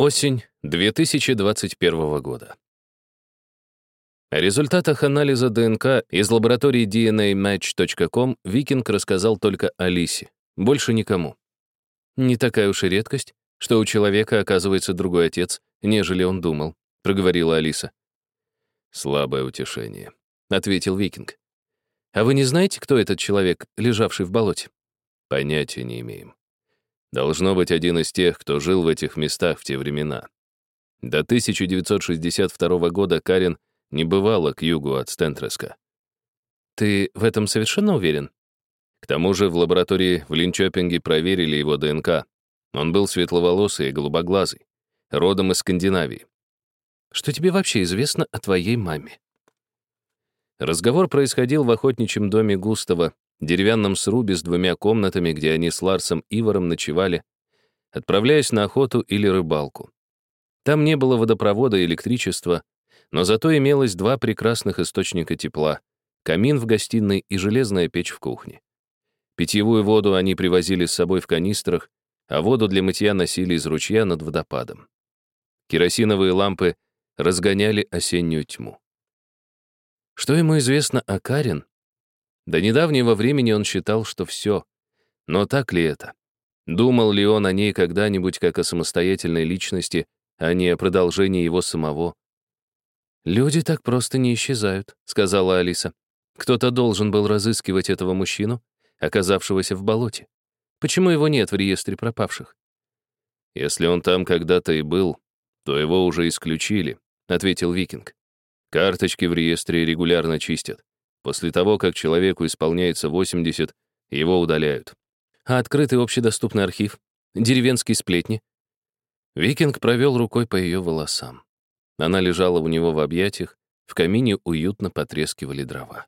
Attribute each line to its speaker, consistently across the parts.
Speaker 1: Осень 2021 года. О результатах анализа ДНК из лаборатории dnamatch.com Викинг рассказал только Алисе, больше никому. Не такая уж и редкость, что у человека оказывается другой отец, нежели он думал, проговорила Алиса. Слабое утешение, ответил Викинг. А вы не знаете, кто этот человек, лежавший в болоте? Понятия не имеем. Должно быть один из тех, кто жил в этих местах в те времена. До 1962 года Карен не бывала к югу от Стентреска. Ты в этом совершенно уверен? К тому же в лаборатории в Линчопинге проверили его ДНК. Он был светловолосый и голубоглазый, родом из Скандинавии. Что тебе вообще известно о твоей маме? Разговор происходил в охотничьем доме Густава, деревянном срубе с двумя комнатами, где они с Ларсом Ивором ночевали, отправляясь на охоту или рыбалку. Там не было водопровода и электричества, но зато имелось два прекрасных источника тепла — камин в гостиной и железная печь в кухне. Питьевую воду они привозили с собой в канистрах, а воду для мытья носили из ручья над водопадом. Керосиновые лампы разгоняли осеннюю тьму. Что ему известно о Карен, до недавнего времени он считал, что все. Но так ли это? Думал ли он о ней когда-нибудь как о самостоятельной личности, а не о продолжении его самого? «Люди так просто не исчезают», — сказала Алиса. «Кто-то должен был разыскивать этого мужчину, оказавшегося в болоте. Почему его нет в реестре пропавших?» «Если он там когда-то и был, то его уже исключили», — ответил Викинг. «Карточки в реестре регулярно чистят. После того, как человеку исполняется 80, его удаляют. А открытый общедоступный архив? Деревенские сплетни? Викинг провел рукой по ее волосам. Она лежала у него в объятиях, в камине уютно потрескивали дрова.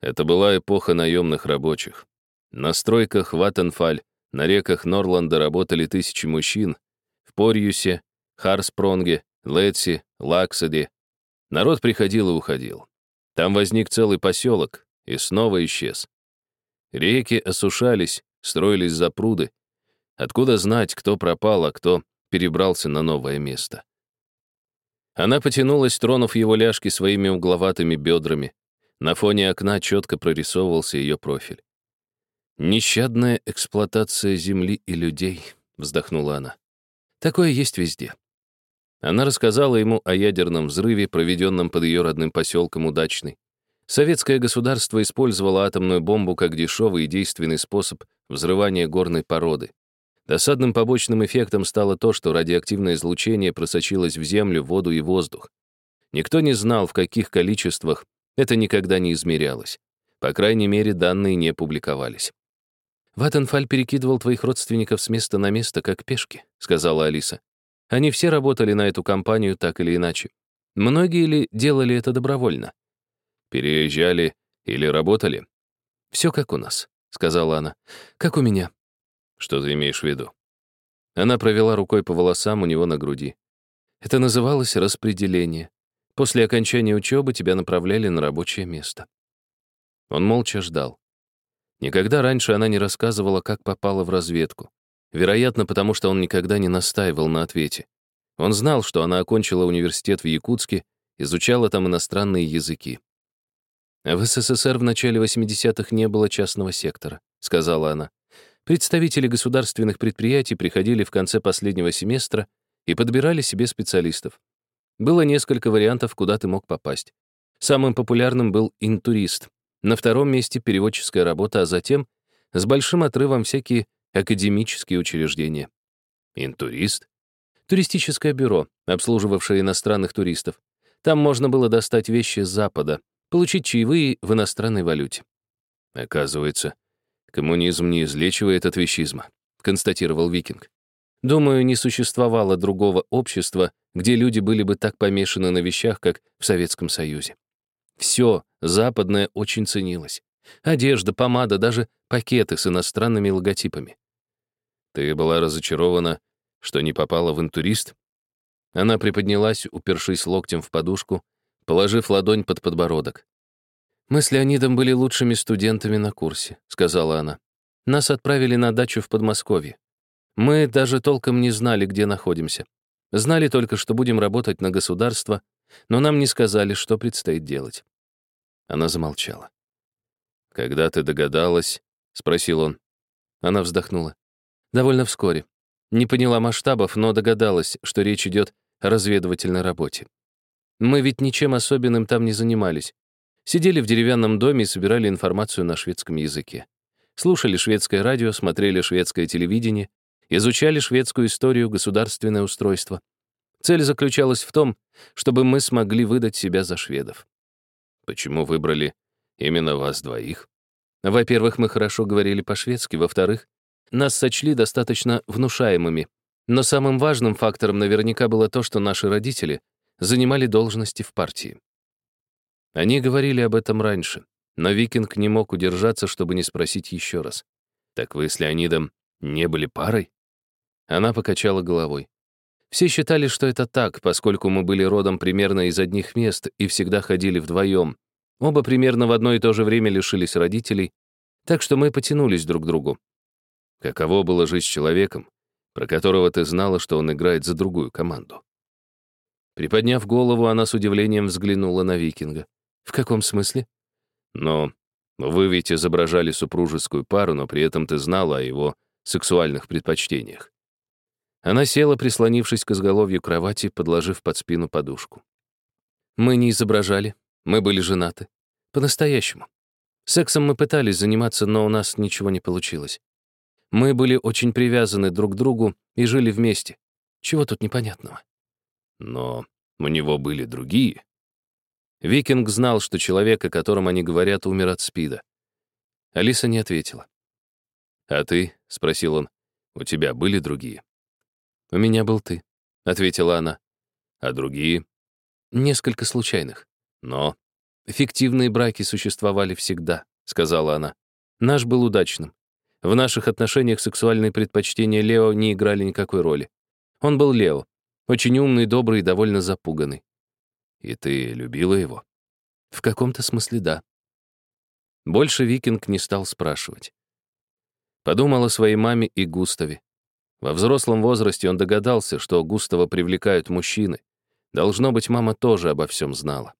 Speaker 1: Это была эпоха наемных рабочих. На стройках Ваттенфаль, на реках Норланда работали тысячи мужчин, в Порьюсе, Харспронге, Летси, Лаксаде. Народ приходил и уходил. Там возник целый поселок и снова исчез. Реки осушались, строились запруды. Откуда знать, кто пропал, а кто перебрался на новое место? Она потянулась, тронув его ляжки своими угловатыми бедрами. На фоне окна четко прорисовывался ее профиль. «Нещадная эксплуатация земли и людей», — вздохнула она. «Такое есть везде. Она рассказала ему о ядерном взрыве, проведенном под ее родным поселком Удачный. Советское государство использовало атомную бомбу как дешевый и действенный способ взрывания горной породы. Досадным побочным эффектом стало то, что радиоактивное излучение просочилось в землю, воду и воздух. Никто не знал, в каких количествах, это никогда не измерялось. По крайней мере, данные не публиковались. «Ваттенфаль перекидывал твоих родственников с места на место, как пешки», — сказала Алиса. Они все работали на эту компанию так или иначе. Многие ли делали это добровольно? Переезжали или работали? Все как у нас, сказала она. Как у меня. Что ты имеешь в виду? Она провела рукой по волосам у него на груди. Это называлось распределение. После окончания учебы тебя направляли на рабочее место. Он молча ждал. Никогда раньше она не рассказывала, как попала в разведку. Вероятно, потому что он никогда не настаивал на ответе. Он знал, что она окончила университет в Якутске, изучала там иностранные языки. «В СССР в начале 80-х не было частного сектора», — сказала она. Представители государственных предприятий приходили в конце последнего семестра и подбирали себе специалистов. Было несколько вариантов, куда ты мог попасть. Самым популярным был интурист. На втором месте переводческая работа, а затем, с большим отрывом, всякие академические учреждения. Интурист? Туристическое бюро, обслуживавшее иностранных туристов. Там можно было достать вещи с Запада, получить чаевые в иностранной валюте. Оказывается, коммунизм не излечивает от вещизма, констатировал Викинг. Думаю, не существовало другого общества, где люди были бы так помешаны на вещах, как в Советском Союзе. Все западное очень ценилось. Одежда, помада, даже пакеты с иностранными логотипами. Ты была разочарована, что не попала в интурист? Она приподнялась, упершись локтем в подушку, положив ладонь под подбородок. «Мы с Леонидом были лучшими студентами на курсе», — сказала она. «Нас отправили на дачу в Подмосковье. Мы даже толком не знали, где находимся. Знали только, что будем работать на государство, но нам не сказали, что предстоит делать. Она замолчала. «Когда ты догадалась?» — спросил он. Она вздохнула. «Довольно вскоре. Не поняла масштабов, но догадалась, что речь идет о разведывательной работе. Мы ведь ничем особенным там не занимались. Сидели в деревянном доме и собирали информацию на шведском языке. Слушали шведское радио, смотрели шведское телевидение, изучали шведскую историю, государственное устройство. Цель заключалась в том, чтобы мы смогли выдать себя за шведов. Почему выбрали именно вас двоих? Во-первых, мы хорошо говорили по-шведски, во-вторых, нас сочли достаточно внушаемыми. Но самым важным фактором наверняка было то, что наши родители занимали должности в партии. Они говорили об этом раньше, но Викинг не мог удержаться, чтобы не спросить еще раз. «Так вы с Леонидом не были парой?» Она покачала головой. Все считали, что это так, поскольку мы были родом примерно из одних мест и всегда ходили вдвоем. Оба примерно в одно и то же время лишились родителей, так что мы потянулись друг к другу. Каково было жить с человеком, про которого ты знала, что он играет за другую команду? Приподняв голову, она с удивлением взглянула на викинга. «В каком смысле?» «Но вы ведь изображали супружескую пару, но при этом ты знала о его сексуальных предпочтениях. Она села, прислонившись к изголовью кровати, подложив под спину подушку. Мы не изображали, мы были женаты. По-настоящему. Сексом мы пытались заниматься, но у нас ничего не получилось. Мы были очень привязаны друг к другу и жили вместе. Чего тут непонятного? Но у него были другие. Викинг знал, что человек, о котором они говорят, умер от СПИДа. Алиса не ответила. «А ты?» — спросил он. «У тебя были другие?» «У меня был ты», — ответила она. «А другие?» «Несколько случайных. Но...» «Фиктивные браки существовали всегда», — сказала она. «Наш был удачным. В наших отношениях сексуальные предпочтения Лео не играли никакой роли. Он был Лео, очень умный, добрый и довольно запуганный. И ты любила его? В каком-то смысле да. Больше Викинг не стал спрашивать. Подумал о своей маме и Густаве. Во взрослом возрасте он догадался, что Густава привлекают мужчины. Должно быть, мама тоже обо всем знала.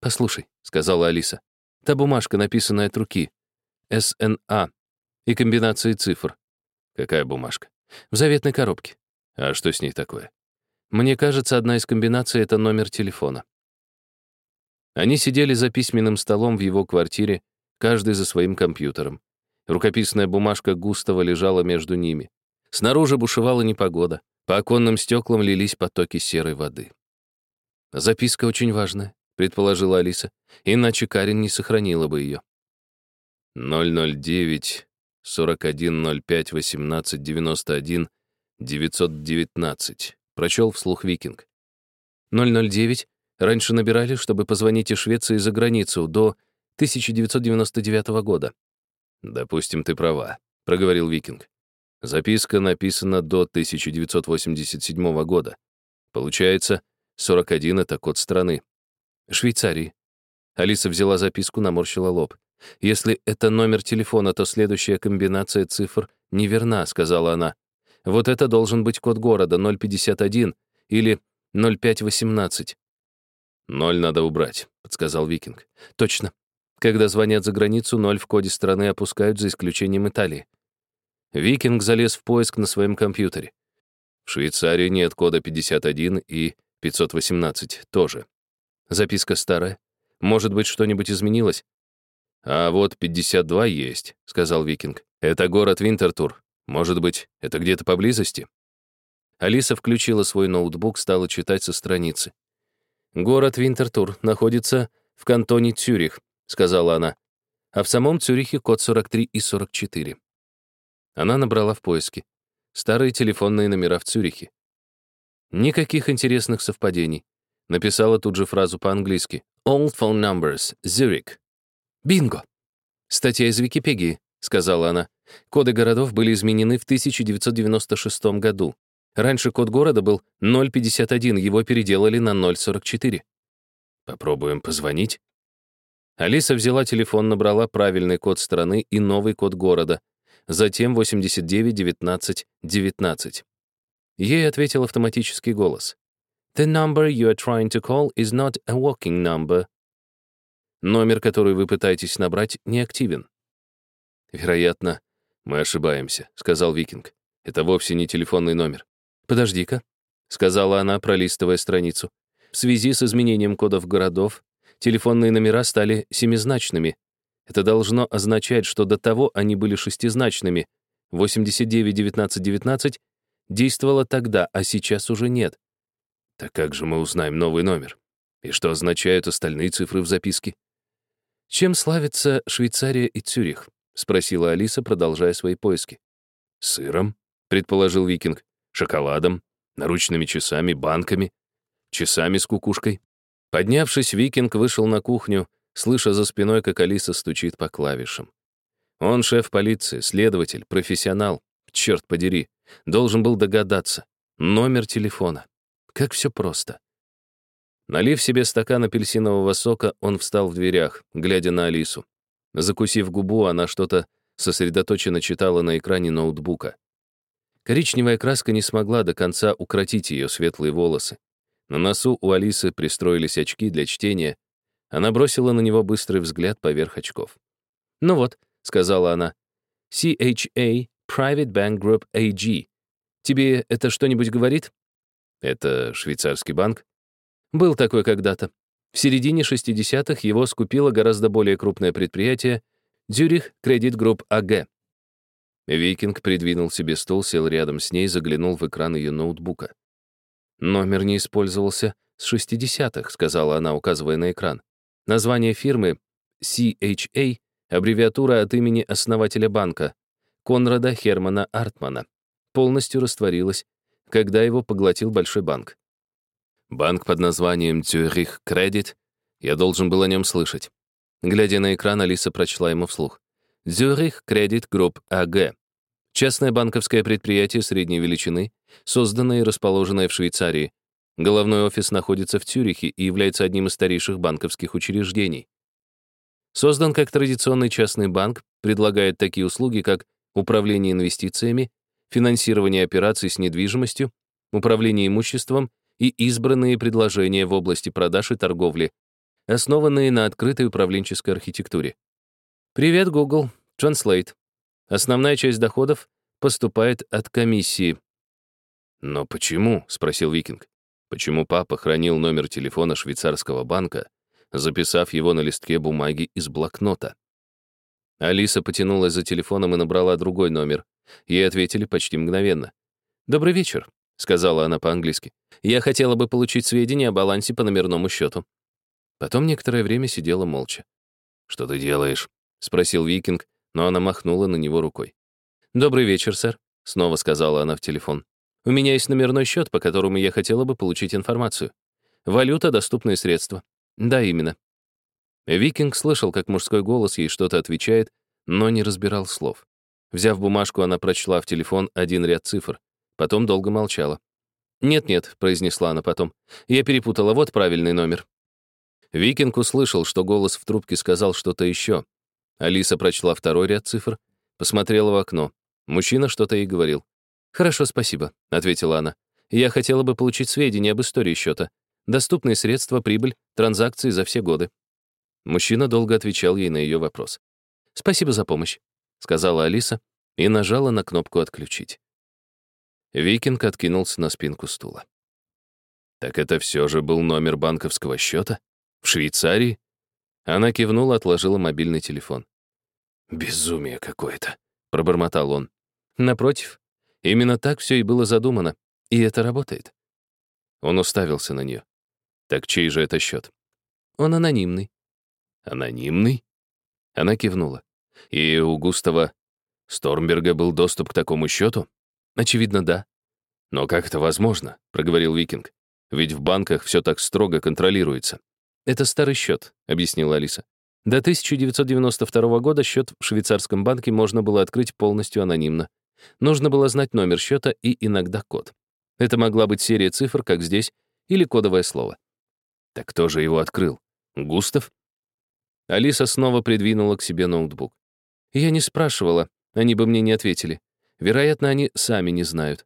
Speaker 1: «Послушай», — сказала Алиса, — «та бумажка, написанная от руки. СНА. И комбинации цифр». «Какая бумажка?» «В заветной коробке». «А что с ней такое?» «Мне кажется, одна из комбинаций — это номер телефона». Они сидели за письменным столом в его квартире, каждый за своим компьютером. Рукописная бумажка Густава лежала между ними. Снаружи бушевала непогода. По оконным стеклам лились потоки серой воды. «Записка очень важная», — предположила Алиса, «иначе Карин не сохранила бы ее». 009 4105 18 91 919 прочел вслух Викинг. 009 раньше набирали, чтобы позвонить из Швеции за границу до 1999 года. «Допустим, ты права», — проговорил Викинг. Записка написана до 1987 года. Получается, 41 — это код страны. Швейцарии. Алиса взяла записку, наморщила лоб. «Если это номер телефона, то следующая комбинация цифр неверна», — сказала она. «Вот это должен быть код города, 051 или 0518». «Ноль надо убрать», — подсказал Викинг. «Точно. Когда звонят за границу, ноль в коде страны опускают за исключением Италии. Викинг залез в поиск на своем компьютере. В Швейцарии нет кода 51 и 518 тоже. Записка старая. Может быть, что-нибудь изменилось? А вот 52 есть, сказал Викинг. Это город Винтертур. Может быть, это где-то поблизости? Алиса включила свой ноутбук, стала читать со страницы. Город Винтертур находится в кантоне Цюрих, сказала она. А в самом Цюрихе код 43 и 44. Она набрала в поиске. Старые телефонные номера в Цюрихе. Никаких интересных совпадений. Написала тут же фразу по-английски. Old phone numbers, Zurich. Бинго! Статья из Википедии, сказала она. Коды городов были изменены в 1996 году. Раньше код города был 051, его переделали на 044. Попробуем позвонить. Алиса взяла телефон, набрала правильный код страны и новый код города, затем 89 19 19. Ей ответил автоматический голос. The number you are trying to call is not a working number. Номер, который вы пытаетесь набрать, не активен. Вероятно, мы ошибаемся, сказал Викинг. Это вовсе не телефонный номер. Подожди-ка, сказала она, пролистывая страницу. В связи с изменением кодов городов телефонные номера стали семизначными. Это должно означать, что до того они были шестизначными. 89-19-19 действовало тогда, а сейчас уже нет. Так как же мы узнаем новый номер? И что означают остальные цифры в записке? Чем славятся Швейцария и Цюрих? спросила Алиса, продолжая свои поиски. Сыром, предположил Викинг, шоколадом, наручными часами, банками, часами с кукушкой. Поднявшись, Викинг вышел на кухню, слыша за спиной, как Алиса стучит по клавишам. Он шеф полиции, следователь, профессионал. Черт подери, должен был догадаться. Номер телефона. Как все просто. Налив себе стакан апельсинового сока, он встал в дверях, глядя на Алису. Закусив губу, она что-то сосредоточенно читала на экране ноутбука. Коричневая краска не смогла до конца укротить ее светлые волосы. На носу у Алисы пристроились очки для чтения. Она бросила на него быстрый взгляд поверх очков. «Ну вот», — сказала она, — «CHA Private Bank Group AG. Тебе это что-нибудь говорит?» «Это швейцарский банк?» «Был такой когда-то. В середине 60-х его скупило гораздо более крупное предприятие Zurich Credit Group AG. Викинг придвинул себе стул, сел рядом с ней, заглянул в экран ее ноутбука. «Номер не использовался с 60-х», — сказала она, указывая на экран. Название фирмы CHA — аббревиатура от имени основателя банка, Конрада Хермана Артмана, полностью растворилась, когда его поглотил большой банк. Банк под названием Zurich Credit, я должен был о нем слышать. Глядя на экран, Алиса прочла ему вслух. Zurich Credit Group AG. Частное банковское предприятие средней величины, созданное и расположенное в Швейцарии. Головной офис находится в Цюрихе и является одним из старейших банковских учреждений. Создан как традиционный частный банк, предлагает такие услуги, как управление инвестициями, финансирование операций с недвижимостью, управление имуществом и избранные предложения в области продаж и торговли, основанные на открытой управленческой архитектуре. Привет, Google. Translate. Основная часть доходов поступает от комиссии. «Но почему?» — спросил Викинг. «Почему папа хранил номер телефона швейцарского банка, записав его на листке бумаги из блокнота?» Алиса потянулась за телефоном и набрала другой номер. Ей ответили почти мгновенно. «Добрый вечер», — сказала она по-английски. «Я хотела бы получить сведения о балансе по номерному счету». Потом некоторое время сидела молча. «Что ты делаешь?» — спросил Викинг, но она махнула на него рукой. «Добрый вечер, сэр», — снова сказала она в телефон. «У меня есть номерной счет, по которому я хотела бы получить информацию. Валюта — доступные средства». «Да, именно». Викинг слышал, как мужской голос ей что-то отвечает, но не разбирал слов. Взяв бумажку, она прочла в телефон один ряд цифр. Потом долго молчала. «Нет-нет», — произнесла она потом. «Я перепутала, вот правильный номер». Викинг услышал, что голос в трубке сказал что-то еще. Алиса прочла второй ряд цифр, посмотрела в окно. Мужчина что-то ей говорил. «Хорошо, спасибо», — ответила она. «Я хотела бы получить сведения об истории счета. Доступные средства, прибыль, транзакции за все годы». Мужчина долго отвечал ей на ее вопрос. «Спасибо за помощь», — сказала Алиса и нажала на кнопку «Отключить». Викинг откинулся на спинку стула. «Так это все же был номер банковского счета? В Швейцарии?» Она кивнула, отложила мобильный телефон. «Безумие какое-то», — пробормотал он. Напротив, именно так все и было задумано, и это работает. Он уставился на нее. Так чей же это счет? Он анонимный. Анонимный? Она кивнула. И у Густава Стормберга был доступ к такому счету? Очевидно, да. Но как это возможно? проговорил Викинг. Ведь в банках все так строго контролируется. Это старый счет, объяснила Алиса. До 1992 года счет в швейцарском банке можно было открыть полностью анонимно. Нужно было знать номер счета и иногда код. Это могла быть серия цифр, как здесь, или кодовое слово. Так кто же его открыл? Густав? Алиса снова придвинула к себе ноутбук. Я не спрашивала, Они бы мне не ответили. Вероятно, они сами не знают.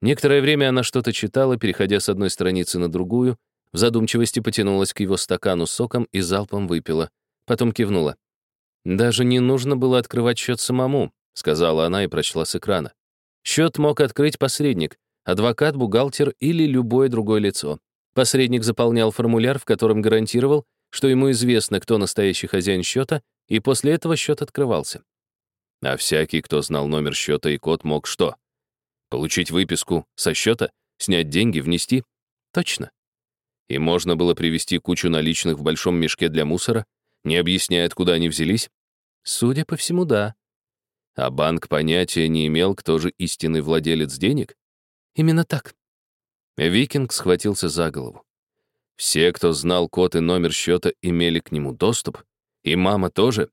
Speaker 1: Некоторое время она что-то читала, переходя с одной страницы на другую, в задумчивости потянулась к его стакану соком и залпом выпила. Потом кивнула. «Даже не нужно было открывать счет самому», — сказала она и прочла с экрана. Счет мог открыть посредник, адвокат, бухгалтер или любое другое лицо. Посредник заполнял формуляр, в котором гарантировал, что ему известно, кто настоящий хозяин счета, и после этого счет открывался. А всякий, кто знал номер счета и код, мог что? Получить выписку со счета, снять деньги, внести? Точно. И можно было привезти кучу наличных в большом мешке для мусора, не объясняя, откуда они взялись? Судя по всему, да. А банк понятия не имел, кто же истинный владелец денег? Именно так. Викинг схватился за голову. Все, кто знал код и номер счета, имели к нему доступ. И мама тоже,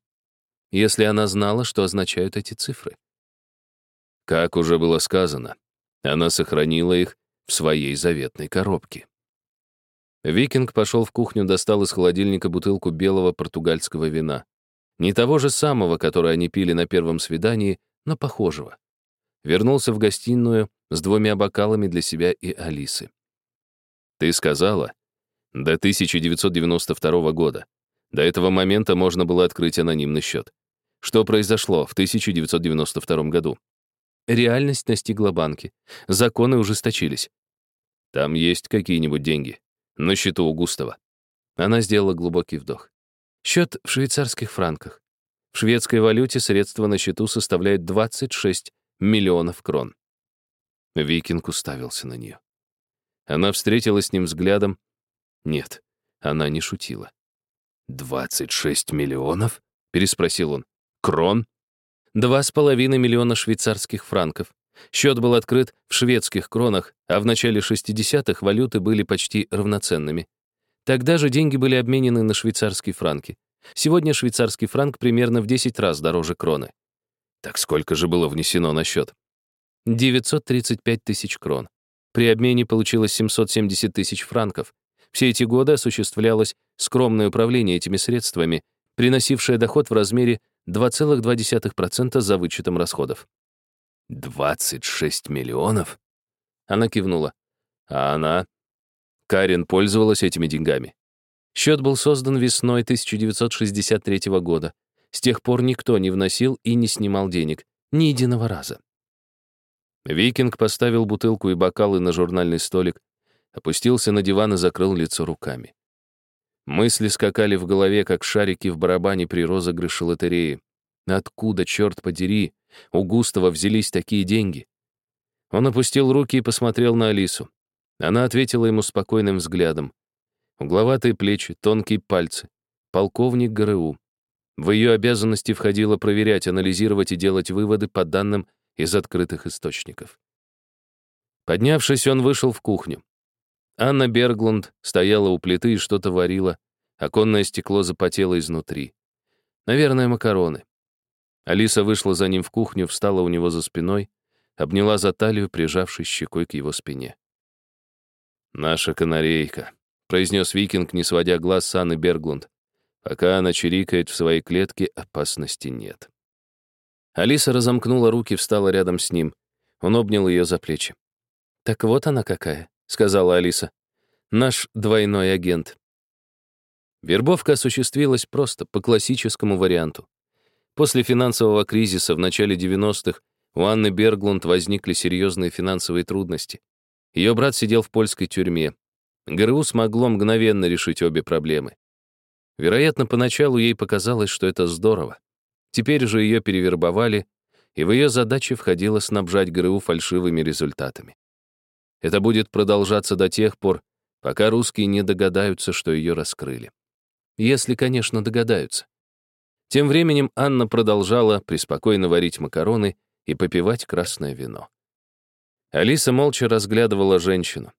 Speaker 1: если она знала, что означают эти цифры. Как уже было сказано, она сохранила их в своей заветной коробке. Викинг пошел в кухню, достал из холодильника бутылку белого португальского вина. Не того же самого, которое они пили на первом свидании, но похожего. Вернулся в гостиную с двумя бокалами для себя и Алисы. «Ты сказала, до 1992 года. До этого момента можно было открыть анонимный счет. Что произошло в 1992 году? Реальность настигла банки. Законы ужесточились. Там есть какие-нибудь деньги. На счету у Густава. Она сделала глубокий вдох. Счет в швейцарских франках. В шведской валюте средства на счету составляют 26 миллионов крон. Викинг уставился на нее. Она встретилась с ним взглядом. Нет, она не шутила. «Двадцать шесть миллионов?» — переспросил он. «Крон?» Два с половиной миллиона швейцарских франков. Счет был открыт в шведских кронах, а в начале 60-х валюты были почти равноценными. Тогда же деньги были обменены на швейцарские франки. Сегодня швейцарский франк примерно в 10 раз дороже кроны. Так сколько же было внесено на счет? 935 тысяч крон. При обмене получилось 770 тысяч франков. Все эти годы осуществлялось скромное управление этими средствами, приносившее доход в размере 2,2% за вычетом расходов. 26 миллионов? Она кивнула. А она? Карен пользовалась этими деньгами. Счет был создан весной 1963 года. С тех пор никто не вносил и не снимал денег. Ни единого раза. Викинг поставил бутылку и бокалы на журнальный столик, опустился на диван и закрыл лицо руками. Мысли скакали в голове, как шарики в барабане при розыгрыше лотереи. Откуда, черт подери, у Густава взялись такие деньги? Он опустил руки и посмотрел на Алису. Она ответила ему спокойным взглядом. Угловатые плечи, тонкие пальцы. Полковник ГРУ. В ее обязанности входило проверять, анализировать и делать выводы по данным из открытых источников. Поднявшись, он вышел в кухню. Анна Берглунд стояла у плиты и что-то варила. Оконное стекло запотело изнутри. Наверное, макароны. Алиса вышла за ним в кухню, встала у него за спиной, обняла за талию, прижавшись щекой к его спине. «Наша канарейка», — произнес викинг, не сводя глаз с Анны Берглунд. «Пока она чирикает в своей клетке, опасности нет». Алиса разомкнула руки, встала рядом с ним. Он обнял ее за плечи. «Так вот она какая сказала Алиса. «Наш двойной агент». Вербовка осуществилась просто, по классическому варианту. После финансового кризиса в начале 90-х у Анны Берглунд возникли серьезные финансовые трудности. Ее брат сидел в польской тюрьме. ГРУ смогло мгновенно решить обе проблемы. Вероятно, поначалу ей показалось, что это здорово. Теперь же ее перевербовали, и в ее задачи входило снабжать ГРУ фальшивыми результатами. Это будет продолжаться до тех пор, пока русские не догадаются, что ее раскрыли. Если, конечно, догадаются. Тем временем Анна продолжала преспокойно варить макароны и попивать красное вино. Алиса молча разглядывала женщину.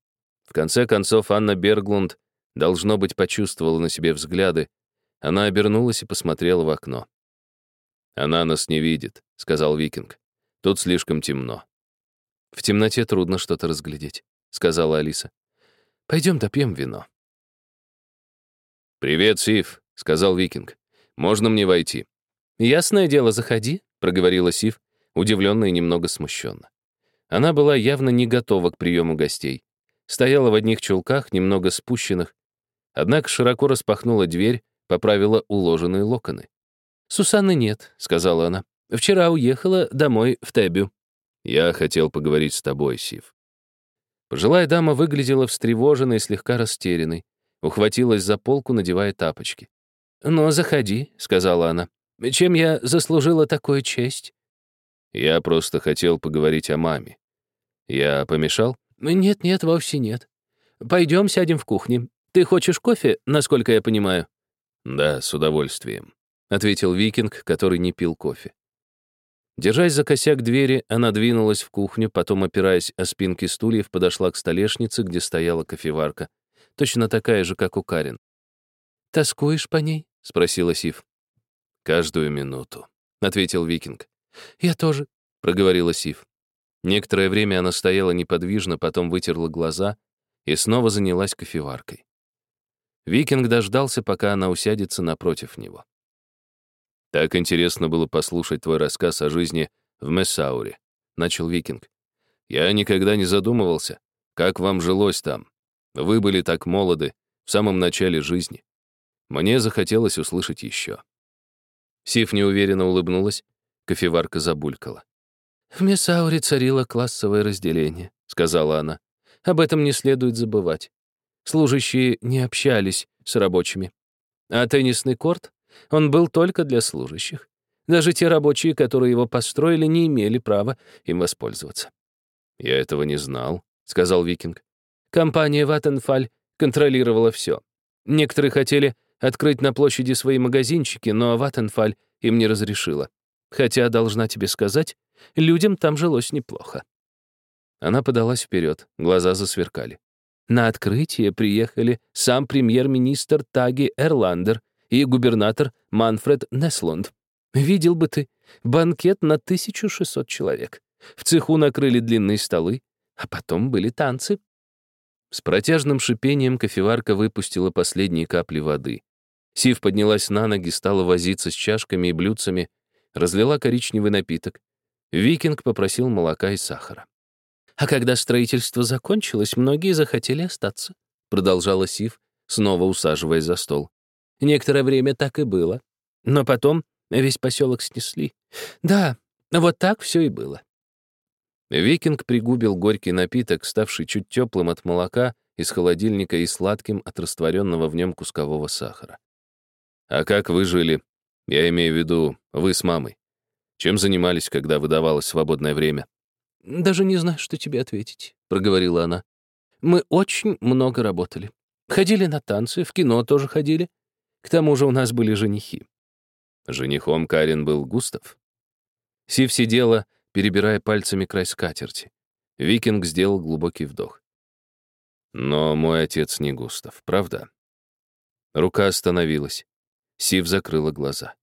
Speaker 1: В конце концов, Анна Берглунд, должно быть, почувствовала на себе взгляды. Она обернулась и посмотрела в окно. «Она нас не видит», — сказал Викинг. «Тут слишком темно». «В темноте трудно что-то разглядеть», — сказала Алиса. «Пойдем допьем вино».
Speaker 2: «Привет, Сив», — сказал Викинг. «Можно мне войти?»
Speaker 3: «Ясное дело, заходи»,
Speaker 1: проговорила Сив, удивленно и немного смущенно. Она была явно не готова к приему гостей. Стояла в одних чулках, немного спущенных, однако широко распахнула дверь, поправила уложенные локоны. «Сусанны нет», — сказала она. «Вчера уехала домой в Тебю». «Я хотел поговорить с тобой, Сив». Пожилая дама выглядела встревоженной и слегка растерянной, ухватилась за полку, надевая тапочки. «Ну, заходи», — сказала она. «Чем я заслужила такую честь?» «Я просто хотел поговорить о маме. Я помешал?» «Нет-нет, вовсе нет. Пойдем сядем в кухне. Ты хочешь кофе, насколько я понимаю?» «Да, с удовольствием», — ответил викинг, который не пил кофе. Держась за косяк двери, она двинулась в кухню, потом, опираясь о спинки стульев, подошла к столешнице, где стояла кофеварка, точно такая же, как у Карин. «Тоскуешь по ней?» — спросила Сив. «Каждую минуту», — ответил Викинг. «Я тоже», — проговорила Сив. Некоторое время она стояла неподвижно, потом вытерла глаза и снова занялась кофеваркой. Викинг дождался, пока она усядется напротив него. «Так интересно было послушать твой рассказ о жизни в Мессауре», — начал Викинг. «Я никогда не задумывался, как вам жилось там. Вы были так молоды, в самом начале жизни. Мне захотелось услышать еще». Сиф неуверенно улыбнулась, кофеварка забулькала. «В Месауре царило классовое разделение», — сказала она. «Об этом не следует забывать. Служащие не общались с рабочими. А теннисный корт, он был только для служащих. Даже те рабочие, которые его построили, не имели права им воспользоваться. «Я этого не знал», — сказал Викинг. Компания «Ваттенфаль» контролировала все. Некоторые хотели открыть на площади свои магазинчики, но Ваттенфаль им не разрешила. Хотя, должна тебе сказать, людям там жилось неплохо. Она подалась вперед, глаза засверкали. На открытие приехали сам премьер-министр Таги Эрландер и губернатор Манфред Неслунд. Видел бы ты, банкет на 1600 человек. В цеху накрыли длинные столы, а потом были танцы. С протяжным шипением кофеварка выпустила последние капли воды. Сив поднялась на ноги, стала возиться с чашками и блюдцами, разлила коричневый напиток. Викинг попросил молока и сахара. «А когда строительство закончилось, многие захотели остаться», продолжала Сив, снова усаживаясь за стол. «Некоторое время так и было. Но потом весь поселок снесли. Да, вот так все и было». Викинг пригубил горький напиток, ставший чуть теплым от молока из холодильника и сладким от растворенного в нем кускового сахара. «А как вы жили? Я имею в виду, вы с мамой. Чем занимались, когда выдавалось свободное время?» «Даже не знаю, что тебе ответить», — проговорила она. «Мы очень много работали. Ходили на танцы, в кино тоже ходили. К тому же у нас были женихи». Женихом Карин был Густав. Сив сидела, перебирая пальцами край скатерти. Викинг сделал глубокий вдох. «Но мой отец не Густав, правда?» Рука остановилась. Сив закрыла глаза.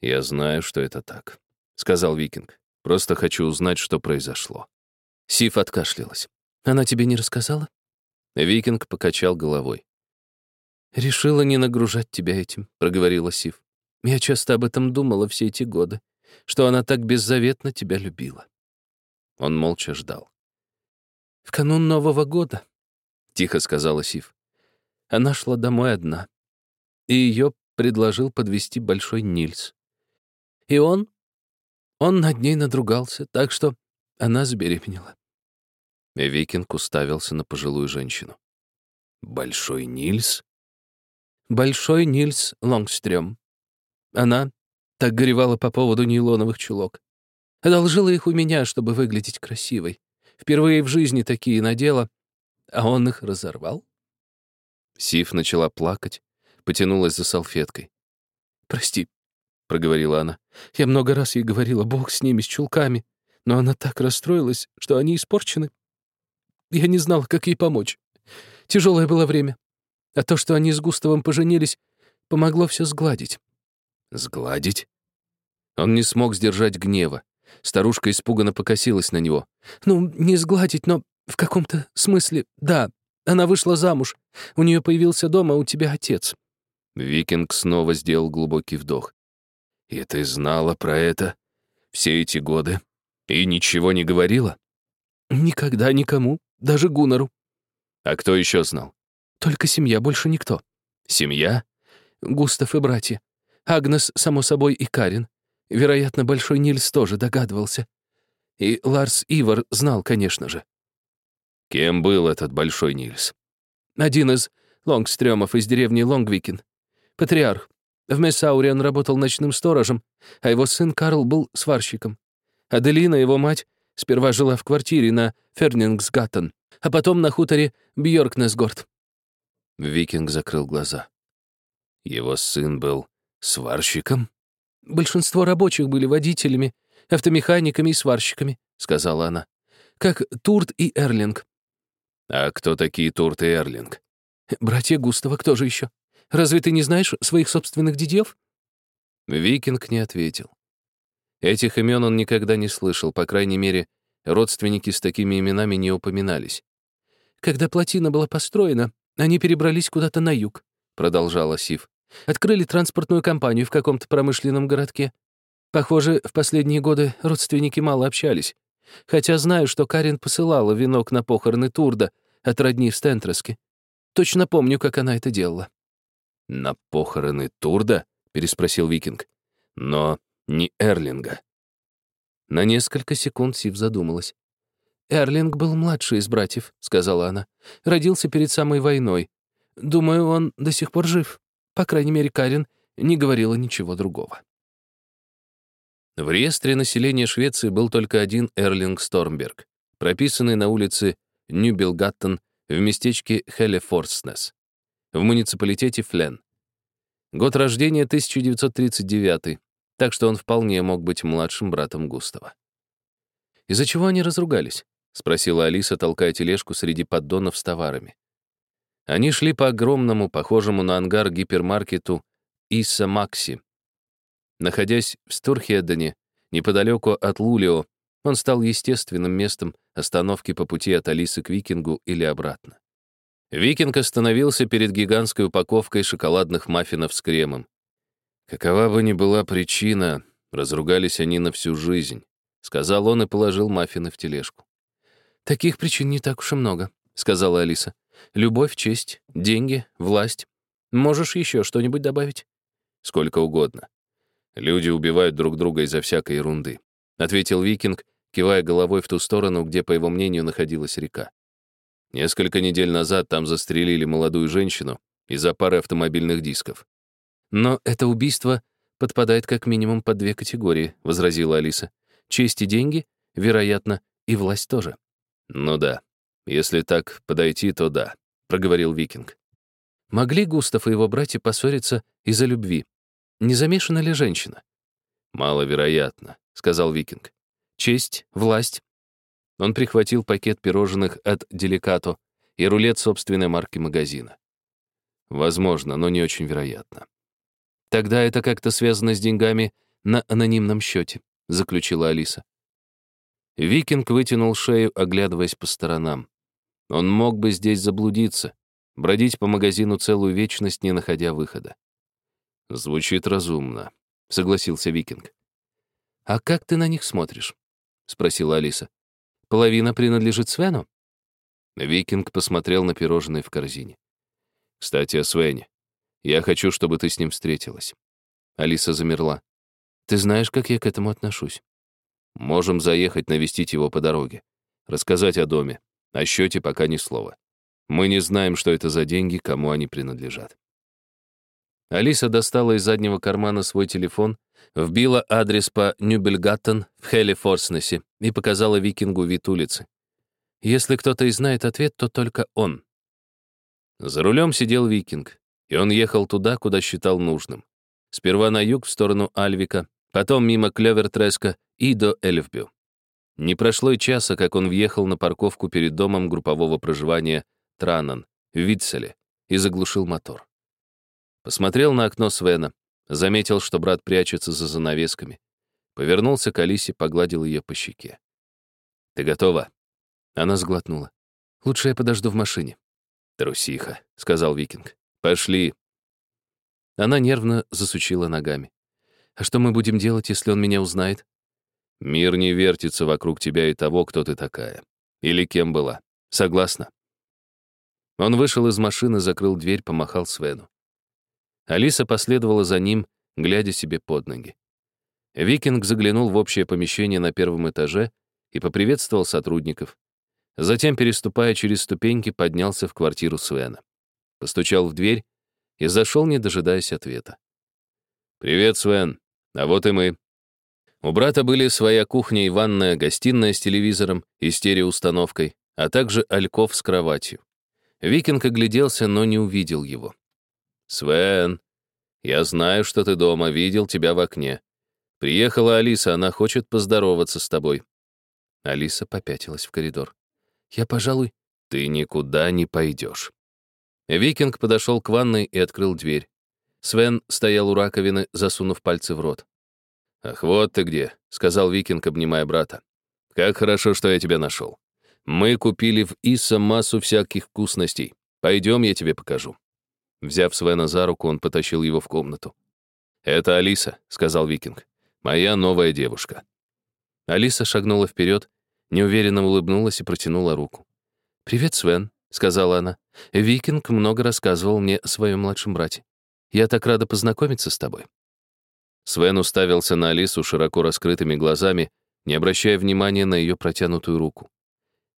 Speaker 1: «Я знаю, что это так», — сказал Викинг. «Просто хочу узнать, что произошло». Сив откашлялась. «Она тебе не рассказала?» Викинг покачал головой. «Решила не нагружать тебя этим», — проговорила Сив. «Я часто об этом думала все эти годы, что она так беззаветно тебя любила». Он молча ждал. «В канун Нового года», — тихо сказала Сив. Она шла домой одна, и ее предложил подвести Большой Нильс. И он... Он над ней надругался, так что она забеременела. Викинг уставился на пожилую женщину. «Большой Нильс?» «Большой Нильс Лонгстрём. Она так горевала по поводу нейлоновых чулок. Одолжила их у меня, чтобы выглядеть красивой. Впервые в жизни такие надела, а он их разорвал». Сив начала плакать, потянулась за салфеткой. «Прости», — проговорила она. «Я много раз ей говорила, бог с ними, с чулками, но она так расстроилась, что они испорчены. Я не знала, как ей помочь. Тяжелое было время. А то, что они с Густавом поженились, помогло все сгладить». «Сгладить?» Он не смог сдержать гнева. Старушка испуганно покосилась на него. «Ну, не сгладить, но в каком-то смысле, да. Она вышла замуж. У нее появился дом, а у тебя отец. Викинг снова сделал глубокий вдох. «И ты знала про это?» Все эти годы. И ничего не говорила?
Speaker 2: Никогда никому, даже Гунару.
Speaker 1: А кто еще знал?
Speaker 2: Только семья, больше никто.
Speaker 1: Семья?
Speaker 2: Густав и братья. Агнес, само собой, и Карин. Вероятно, Большой Нильс тоже догадывался. И Ларс Ивар знал, конечно же.
Speaker 1: Кем был этот Большой Нильс?
Speaker 2: Один из лонгстрёмов из деревни Лонгвикин. Патриарх. В Мессауре он работал ночным сторожем, а его сын Карл был сварщиком. Аделина, его мать, сперва жила в квартире на Фернингсгаттен, а потом на хуторе Бьоркнесгорд.
Speaker 1: Викинг закрыл глаза. Его сын был сварщиком?
Speaker 2: Большинство рабочих были водителями, автомеханиками и сварщиками, сказала она. Как Турт и Эрлинг.
Speaker 1: А кто такие Турт и Эрлинг?
Speaker 2: Братья Густава, кто же еще? Разве ты не знаешь своих собственных дедьев?
Speaker 1: Викинг не ответил. Этих имен он никогда не слышал, по крайней мере, родственники с такими именами не упоминались.
Speaker 2: Когда плотина была построена, они перебрались куда-то на юг, продолжала Сив. Открыли транспортную компанию в каком-то промышленном городке. Похоже, в последние годы родственники мало общались. Хотя знаю, что Карин посылала венок на похороны Турда от родни в Стентреске. Точно помню, как она это делала.
Speaker 1: «На похороны Турда?» — переспросил Викинг. «Но не Эрлинга».
Speaker 2: На несколько секунд Сив задумалась. «Эрлинг был младший из братьев», — сказала она. «Родился перед самой войной. Думаю, он до сих пор жив. По крайней мере, Карин не говорила ничего другого».
Speaker 1: В реестре населения Швеции был только один Эрлинг Стормберг, прописанный на улице Нюбелгаттен в местечке Хелефорснес, в муниципалитете Флен. Год рождения 1939, так что он вполне мог быть младшим братом Густава.
Speaker 2: «Из-за чего они разругались?» — спросила Алиса, толкая тележку среди поддонов с товарами.
Speaker 1: Они шли по огромному, похожему на ангар гипермаркету Исса Макси. Находясь в Стурхедене, неподалеку от Лулио, он стал естественным местом остановки по пути от Алисы к Викингу или обратно. Викинг остановился перед гигантской упаковкой шоколадных маффинов с кремом. Какова бы ни была причина, разругались они на всю жизнь, сказал он и положил маффины в тележку.
Speaker 2: «Таких причин не так уж и много», — сказала Алиса. «Любовь, честь, деньги, власть. Можешь еще что-нибудь добавить?»
Speaker 1: «Сколько угодно. Люди убивают друг друга из-за всякой ерунды», — ответил Викинг, кивая головой в ту сторону, где, по его мнению, находилась река. Несколько недель назад там застрелили молодую женщину из-за пары автомобильных дисков.
Speaker 2: «Но это убийство подпадает как минимум под две категории», — возразила Алиса. «Честь и деньги, вероятно, и власть тоже».
Speaker 1: «Ну да. Если так подойти, то да», — проговорил Викинг.
Speaker 2: Могли Густав и его братья поссориться из-за любви? Не замешана ли женщина?
Speaker 1: «Маловероятно», — сказал Викинг.
Speaker 2: «Честь, власть».
Speaker 1: Он прихватил пакет пирожных от Деликато и рулет собственной марки магазина. Возможно, но не очень вероятно.
Speaker 2: «Тогда это как-то связано с деньгами на анонимном счете», — заключила Алиса.
Speaker 1: Викинг вытянул шею, оглядываясь по сторонам. Он мог бы здесь заблудиться, бродить по магазину целую вечность, не находя выхода. «Звучит разумно», — согласился Викинг.
Speaker 2: «А как ты на них смотришь?» — спросила Алиса. «Половина принадлежит Свену?»
Speaker 1: Викинг посмотрел на пирожные в корзине. «Кстати, о Свене. Я хочу, чтобы ты с ним встретилась».
Speaker 2: Алиса замерла. «Ты знаешь, как я к этому отношусь?»
Speaker 1: «Можем заехать навестить его по дороге. Рассказать о доме. О счете пока ни слова. Мы не знаем, что это за деньги, кому они принадлежат». Алиса достала из заднего кармана свой телефон, вбила адрес по Нюбельгаттен в Хеллифорснесе и показала викингу вид улицы.
Speaker 2: Если кто-то и знает ответ, то только он.
Speaker 1: За рулем сидел викинг, и он ехал туда, куда считал нужным. Сперва на юг, в сторону Альвика, потом мимо Клевертреска и до Эльфбю. Не прошло и часа, как он въехал на парковку перед домом группового проживания Транан в Витцеле и заглушил мотор. Посмотрел на окно Свена, заметил, что брат прячется за занавесками. Повернулся к Алисе, погладил ее по щеке. «Ты готова?»
Speaker 2: Она сглотнула. «Лучше я подожду в машине».
Speaker 1: «Трусиха», — сказал Викинг. «Пошли».
Speaker 2: Она нервно засучила ногами. «А что мы будем делать, если он меня узнает?»
Speaker 1: Мир не вертится вокруг тебя и того, кто ты такая. Или кем была. Согласна?» Он вышел из машины, закрыл дверь, помахал Свену. Алиса последовала за ним, глядя себе под ноги. Викинг заглянул в общее помещение на первом этаже и поприветствовал сотрудников. Затем, переступая через ступеньки, поднялся в квартиру Свена. Постучал в дверь и зашел, не дожидаясь ответа. «Привет, Свен. А вот и мы». У брата были своя кухня и ванная, гостиная с телевизором и стереоустановкой, а также альков с кроватью. Викинг огляделся, но не увидел его. «Свен, я знаю, что ты дома, видел тебя в окне. Приехала Алиса, она хочет поздороваться с тобой». Алиса попятилась в коридор. «Я, пожалуй...» «Ты никуда не пойдешь». Викинг подошел к ванной и открыл дверь. Свен стоял у раковины, засунув пальцы в рот. «Ах, вот ты где», — сказал Викинг, обнимая брата. «Как хорошо, что я тебя нашел. Мы купили в Исса массу всяких вкусностей. Пойдем, я тебе покажу». Взяв Свена за руку, он потащил его в комнату. «Это Алиса», — сказал Викинг. «Моя новая девушка». Алиса шагнула вперед, неуверенно улыбнулась и протянула руку. «Привет, Свен», — сказала она. «Викинг много рассказывал мне о своем младшем брате. Я так рада познакомиться с тобой». Свен уставился на Алису широко раскрытыми глазами, не обращая внимания на ее протянутую руку.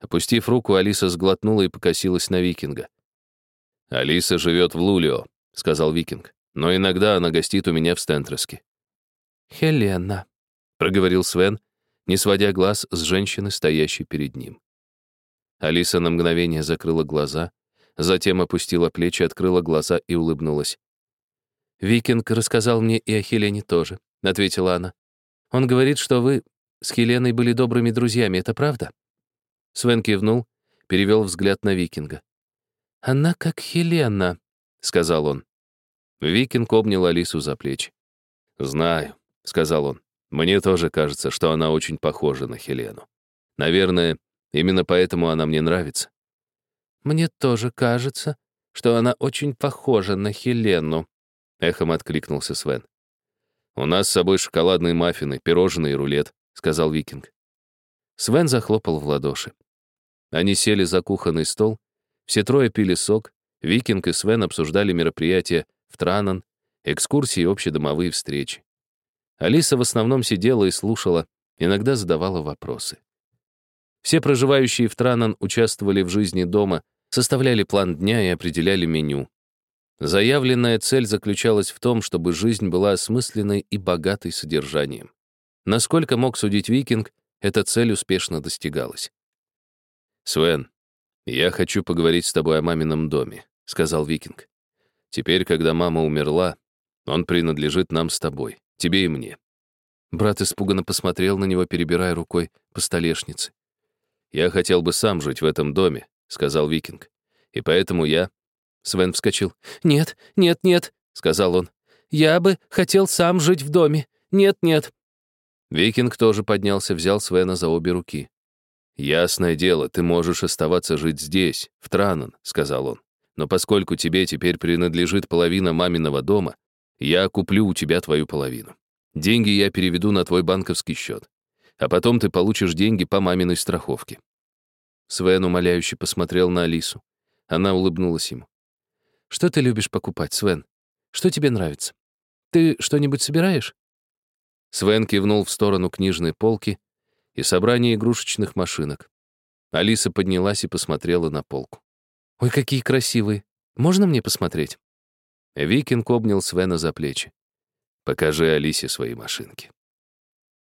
Speaker 1: Опустив руку, Алиса сглотнула и покосилась на Викинга. «Алиса живет в Лулио», — сказал Викинг, «но иногда она гостит у меня в Стентреске».
Speaker 2: «Хелена», — проговорил Свен, не сводя глаз с женщины, стоящей перед ним.
Speaker 1: Алиса на мгновение закрыла глаза, затем опустила плечи, открыла глаза и улыбнулась.
Speaker 2: «Викинг рассказал мне и о Хелене тоже», — ответила она. «Он говорит, что вы с Хеленой были добрыми друзьями, это правда?» Свен кивнул, перевел взгляд на Викинга. «Она как Хелена», — сказал он.
Speaker 1: Викинг обнял Алису за плечи. «Знаю», — сказал он. «Мне тоже кажется, что она очень похожа на Хелену. Наверное, именно поэтому она мне нравится».
Speaker 2: «Мне тоже кажется, что она очень похожа на Хелену», — эхом откликнулся Свен.
Speaker 1: «У нас с собой шоколадные маффины, пирожные и рулет», — сказал Викинг.
Speaker 2: Свен захлопал в ладоши. Они сели за кухонный стол, все трое пили сок, Викинг и Свен обсуждали мероприятия в Транан, экскурсии и общедомовые встречи. Алиса в основном сидела и слушала, иногда задавала вопросы. Все проживающие в Транан участвовали в жизни дома, составляли план дня и определяли меню. Заявленная цель заключалась в том, чтобы жизнь была осмысленной и богатой содержанием. Насколько мог судить Викинг, эта цель успешно достигалась.
Speaker 1: «Свен, я хочу поговорить с тобой о мамином доме», — сказал Викинг. «Теперь, когда мама умерла, он принадлежит нам с тобой, тебе и мне».
Speaker 2: Брат испуганно посмотрел на него, перебирая рукой по столешнице.
Speaker 1: «Я хотел бы сам жить в этом доме», — сказал Викинг. «И поэтому я...»
Speaker 2: Свен вскочил. «Нет, нет, нет», — сказал он. «Я бы хотел сам жить в доме. Нет, нет».
Speaker 1: Викинг тоже поднялся, взял Свена за обе руки. «Ясное дело, ты можешь оставаться жить здесь, в Транан», — сказал он. «Но поскольку тебе теперь принадлежит половина маминого дома, я куплю у тебя твою половину. Деньги я переведу на твой банковский счет. А потом ты получишь деньги по маминой страховке».
Speaker 2: Свен умоляюще посмотрел на Алису. Она улыбнулась ему. «Что ты любишь покупать, Свен? Что тебе нравится? Ты что-нибудь собираешь?»
Speaker 1: Свен кивнул в сторону книжной полки, и собрание игрушечных машинок. Алиса поднялась и посмотрела на полку.
Speaker 2: «Ой, какие красивые! Можно мне посмотреть?»
Speaker 1: Викинг обнял Свена за плечи. «Покажи Алисе свои машинки».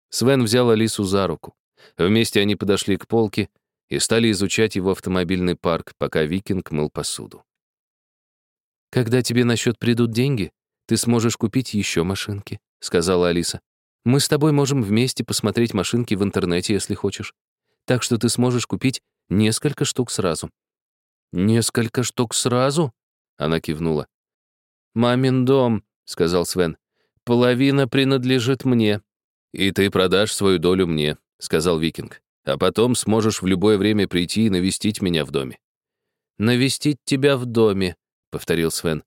Speaker 1: Свен взял Алису за руку. Вместе они подошли к полке и стали изучать его автомобильный парк, пока Викинг мыл посуду.
Speaker 2: «Когда тебе на счет придут деньги, ты сможешь купить еще машинки», — сказала Алиса. Мы с тобой можем вместе посмотреть машинки в интернете, если хочешь. Так что ты сможешь купить несколько штук сразу».
Speaker 1: «Несколько штук сразу?» — она кивнула.
Speaker 2: «Мамин дом», — сказал Свен. «Половина принадлежит мне».
Speaker 1: «И ты продашь свою долю мне», — сказал Викинг. «А потом сможешь в любое время прийти и навестить меня в доме».
Speaker 2: «Навестить тебя в доме», — повторил Свен.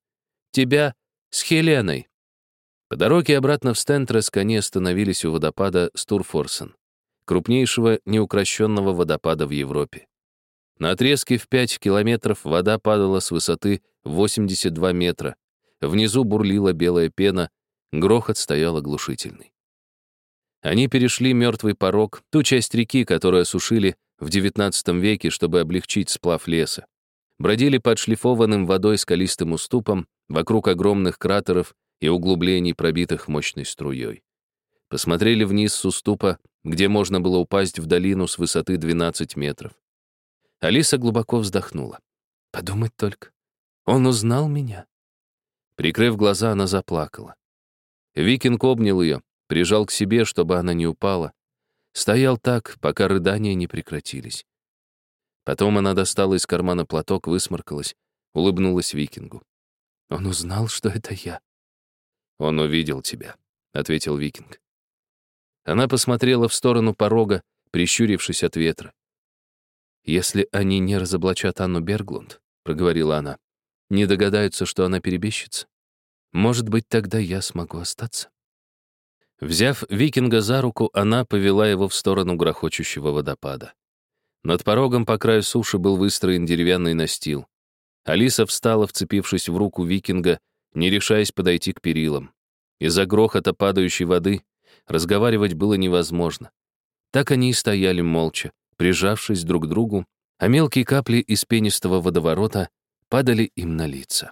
Speaker 2: «Тебя с Хеленой».
Speaker 1: По дороге обратно в Стентреск они остановились у водопада Стурфорсен. крупнейшего неукрощенного водопада в Европе. На отрезке в 5 километров вода падала с высоты 82 метра. Внизу бурлила белая пена, грохот стоял оглушительный. Они перешли мертвый порог, ту часть реки, которую осушили в XIX веке, чтобы облегчить сплав леса. Бродили под шлифованным водой скалистым уступом, вокруг огромных кратеров и углублений, пробитых мощной струей. Посмотрели вниз с уступа, где можно было упасть в долину с высоты 12 метров. Алиса глубоко вздохнула.
Speaker 2: Подумать только. Он узнал меня.
Speaker 1: Прикрыв глаза, она заплакала. Викинг обнял ее, прижал к себе, чтобы она не упала. Стоял так, пока рыдания не прекратились. Потом она достала из кармана платок, высморкалась, улыбнулась Викингу.
Speaker 2: «Он узнал, что это я».
Speaker 1: «Он увидел тебя», — ответил Викинг. Она посмотрела в сторону порога, прищурившись от ветра.
Speaker 2: «Если они не разоблачат Анну Берглунд», — проговорила она, «не догадаются, что она перебежчица, может быть, тогда я смогу остаться».
Speaker 1: Взяв викинга за руку, она повела его в сторону грохочущего водопада. Над порогом по краю суши был выстроен деревянный настил. Алиса встала, вцепившись в руку викинга, не решаясь подойти к перилам. Из-за грохота падающей воды разговаривать было невозможно. Так они и стояли молча, прижавшись друг к другу, а мелкие капли из пенистого водоворота падали им на лица.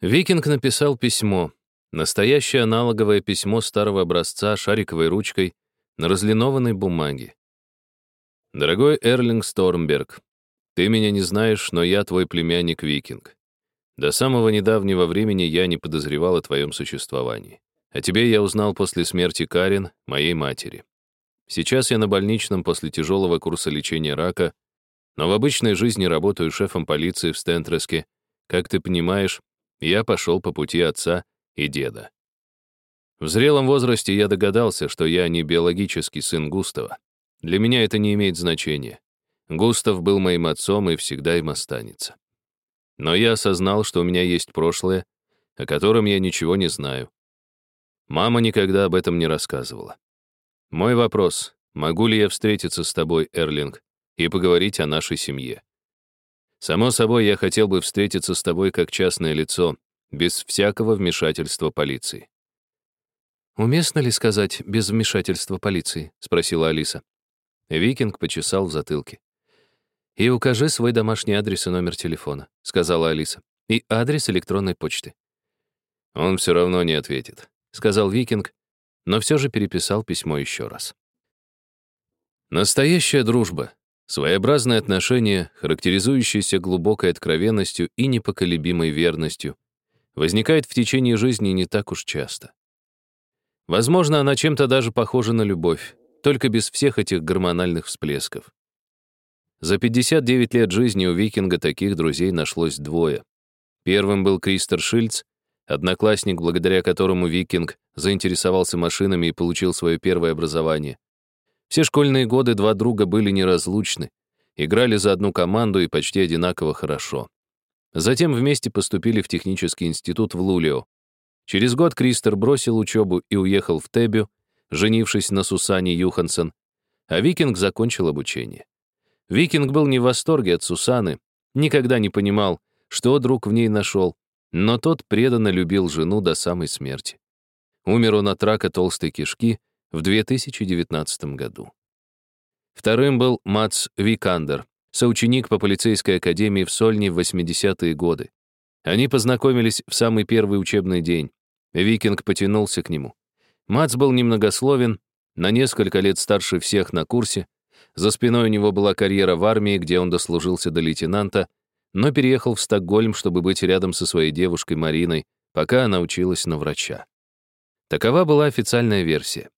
Speaker 1: Викинг написал письмо, Настоящее аналоговое письмо старого образца шариковой ручкой на разлинованной бумаге. «Дорогой Эрлинг Стормберг, ты меня не знаешь, но я твой племянник-викинг. До самого недавнего времени я не подозревал о твоем существовании. О тебе я узнал после смерти Карин, моей матери. Сейчас я на больничном после тяжелого курса лечения рака, но в обычной жизни работаю шефом полиции в Стентреске. Как ты понимаешь, я пошел по пути отца и деда. В зрелом возрасте я догадался, что я не биологический сын Густава. Для меня это не имеет значения. Густав был моим отцом и всегда им останется. Но я осознал, что у меня есть прошлое, о котором я ничего не знаю. Мама никогда об этом не рассказывала. Мой вопрос, могу ли я встретиться с тобой, Эрлинг, и поговорить о нашей семье? Само собой, я хотел бы встретиться с тобой как частное лицо, без всякого вмешательства полиции.
Speaker 2: «Уместно ли сказать «без вмешательства полиции»?» — спросила Алиса.
Speaker 1: Викинг почесал в затылке.
Speaker 2: «И укажи свой домашний адрес и номер телефона», — сказала Алиса. «И адрес электронной почты».
Speaker 1: «Он все равно не ответит», — сказал Викинг, но все же переписал письмо еще раз. Настоящая дружба — своеобразное отношение, характеризующееся глубокой откровенностью и непоколебимой верностью, возникает в течение жизни не так уж часто. Возможно, она чем-то даже похожа на любовь, только без всех этих гормональных всплесков. За 59 лет жизни у Викинга таких друзей нашлось двое. Первым был Кристер Шильц, одноклассник, благодаря которому Викинг заинтересовался машинами и получил свое первое образование. Все школьные годы два друга были неразлучны, играли за одну команду и почти одинаково хорошо. Затем вместе поступили в технический институт в Лулио. Через год Кристер бросил учебу и уехал в Тебю, женившись на Сусане Юхансон, а Викинг закончил обучение. Викинг был не в восторге от Сусаны, никогда не понимал, что друг в ней нашел, но тот преданно любил жену до самой смерти. Умер он от рака толстой кишки в 2019 году. Вторым был Мац Викандер, соученик по полицейской академии в Сольне в 80-е годы. Они познакомились в самый первый учебный день. Викинг потянулся к нему. Мац был немногословен, на несколько лет старше всех на курсе. За спиной у него была карьера в армии, где он дослужился до лейтенанта, но переехал в Стокгольм, чтобы быть рядом со своей девушкой Мариной, пока она училась на врача. Такова была официальная версия.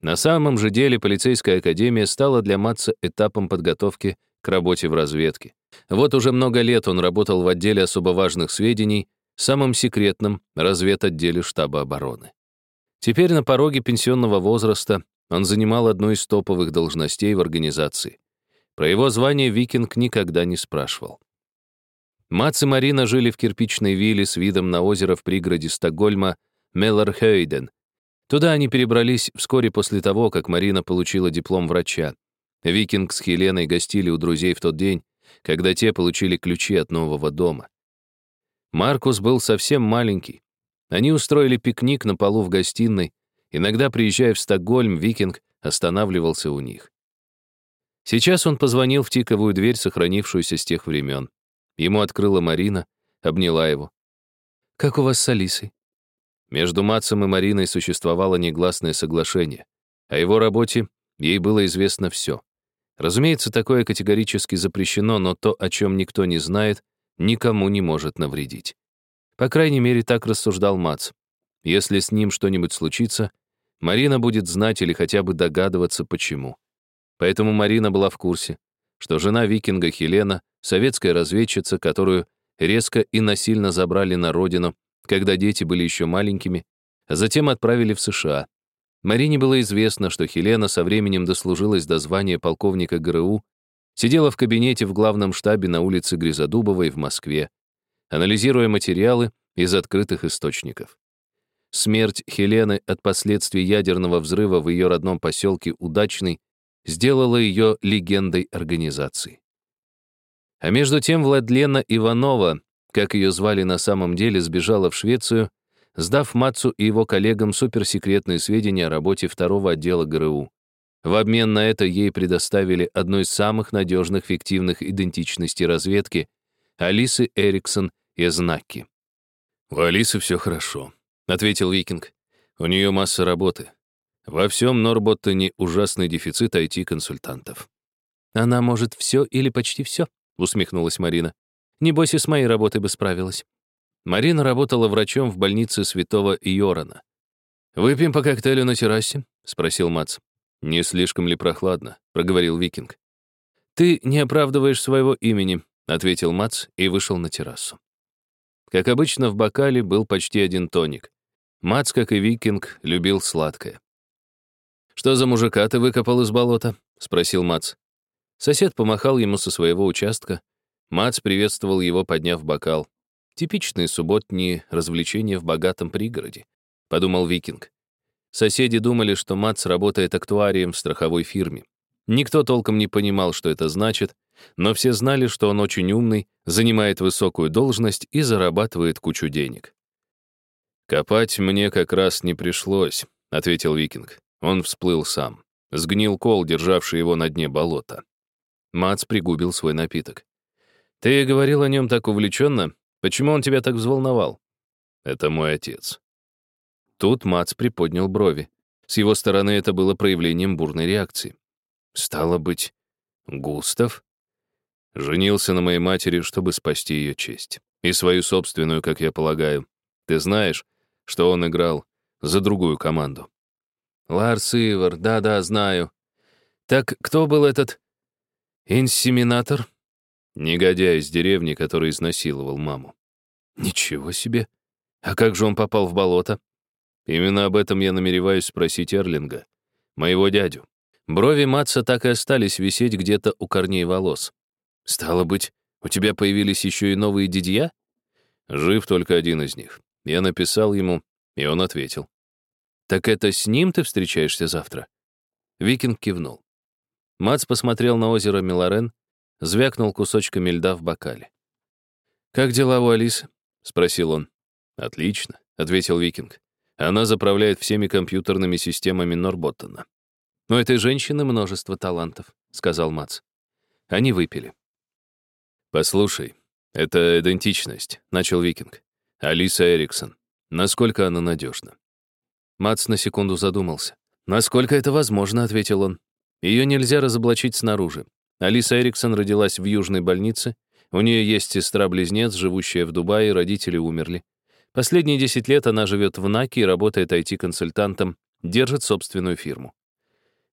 Speaker 1: На самом же деле полицейская академия стала для Матца этапом подготовки к работе в разведке. Вот уже много лет он работал в отделе особо важных сведений, самом секретном разведотделе штаба обороны. Теперь на пороге пенсионного возраста он занимал одну из топовых должностей в организации. Про его звание Викинг никогда не спрашивал. Мац и Марина жили в кирпичной вилле с видом на озеро в пригороде Стокгольма Меллерхейден. Туда они перебрались вскоре после того, как Марина получила диплом врача. Викинг с Хеленой гостили у друзей в тот день, когда те получили ключи от нового дома. Маркус был совсем маленький. Они устроили пикник на полу в гостиной. Иногда, приезжая в Стокгольм, Викинг останавливался у них. Сейчас он позвонил в тиковую дверь, сохранившуюся с тех времен. Ему открыла Марина, обняла его.
Speaker 2: «Как у вас с Алисой?»
Speaker 1: Между Матцем и Мариной существовало негласное соглашение. О его работе ей было известно все. Разумеется, такое категорически запрещено, но то, о чем никто не знает, никому не может навредить. По крайней мере, так рассуждал Мац. Если с ним что-нибудь случится, Марина будет знать или хотя бы догадываться, почему. Поэтому Марина была в курсе, что жена викинга Хелена — советская разведчица, которую резко и насильно забрали на родину, когда дети были еще маленькими, а затем отправили в США. Марине было известно, что Хелена со временем дослужилась до звания полковника ГРУ, сидела в кабинете в главном штабе на улице Гризодубовой в Москве, анализируя материалы из открытых источников. Смерть Хелены от последствий ядерного взрыва в ее родном поселке Удачный сделала ее легендой организации. А между тем Владлена Иванова, как ее звали на самом деле, сбежала в Швецию, сдав Мацу и его коллегам суперсекретные сведения о работе второго отдела ГРУ. В обмен на это ей предоставили одну из самых надежных фиктивных идентичностей разведки — Алисы Эриксон из Накки. «У Алисы все хорошо», — ответил Викинг. «У нее масса работы. Во всем Норботтоне ужасный дефицит IT-консультантов».
Speaker 2: «Она может все или почти все», — усмехнулась Марина. Небось, и с моей работой бы справилась.
Speaker 1: Марина работала врачом в больнице святого Иорана. «Выпьем по коктейлю на террасе?» — спросил Мац. «Не слишком ли прохладно?» — проговорил Викинг.
Speaker 2: «Ты не оправдываешь своего имени», — ответил Мац и вышел на террасу.
Speaker 1: Как обычно, в бокале был почти один тоник. Мац, как и Викинг, любил сладкое. «Что за мужика ты выкопал из болота?» — спросил Мац. Сосед помахал ему со своего участка, Мац приветствовал его, подняв бокал. Типичные субботние развлечения в богатом пригороде, подумал Викинг. Соседи думали, что Мац работает актуарием в страховой фирме. Никто толком не понимал, что это значит, но все знали, что он очень умный, занимает высокую должность и зарабатывает кучу денег. «Копать мне как раз не пришлось», — ответил Викинг. Он всплыл сам. Сгнил кол, державший его на дне болота. Мац пригубил свой напиток. «Ты говорил о нем так увлеченно. Почему он тебя так взволновал?» «Это мой отец». Тут Мац приподнял брови. С его стороны это было проявлением бурной реакции. «Стало быть, Густав?» Женился на моей матери, чтобы спасти ее честь. И свою собственную, как я полагаю. Ты знаешь, что он играл за другую команду.
Speaker 2: Ларс Ивар, да-да, знаю. Так кто был этот инсеминатор?
Speaker 1: Негодяй из деревни, который изнасиловал маму.
Speaker 2: Ничего себе. А как же он попал в болото?
Speaker 1: Именно об этом я намереваюсь спросить Эрлинга, моего дядю. Брови Матца так и остались висеть где-то у корней волос.
Speaker 2: Стало быть, у тебя появились еще и новые дядья?
Speaker 1: Жив только один из них. Я написал ему, и он ответил.
Speaker 2: «Так это с ним ты встречаешься завтра?»
Speaker 1: Викинг кивнул. Мац посмотрел на озеро Миларен, звякнул кусочками льда в бокале.
Speaker 2: «Как дела у Алисы?» — спросил он.
Speaker 1: «Отлично», — ответил Викинг. «Она заправляет всеми компьютерными системами Норботтона».
Speaker 2: «У этой женщины множество талантов», — сказал Мац. Они выпили.
Speaker 1: «Послушай, это идентичность», — начал Викинг. «Алиса Эриксон. Насколько она надежна?»
Speaker 2: Мац на секунду задумался. «Насколько это возможно», — ответил он. «Ее нельзя разоблачить снаружи. Алиса Эриксон родилась в Южной больнице. У нее есть сестра-близнец, живущая в Дубае, родители умерли. Последние 10 лет она живет в Наке и работает IT-консультантом, держит собственную фирму.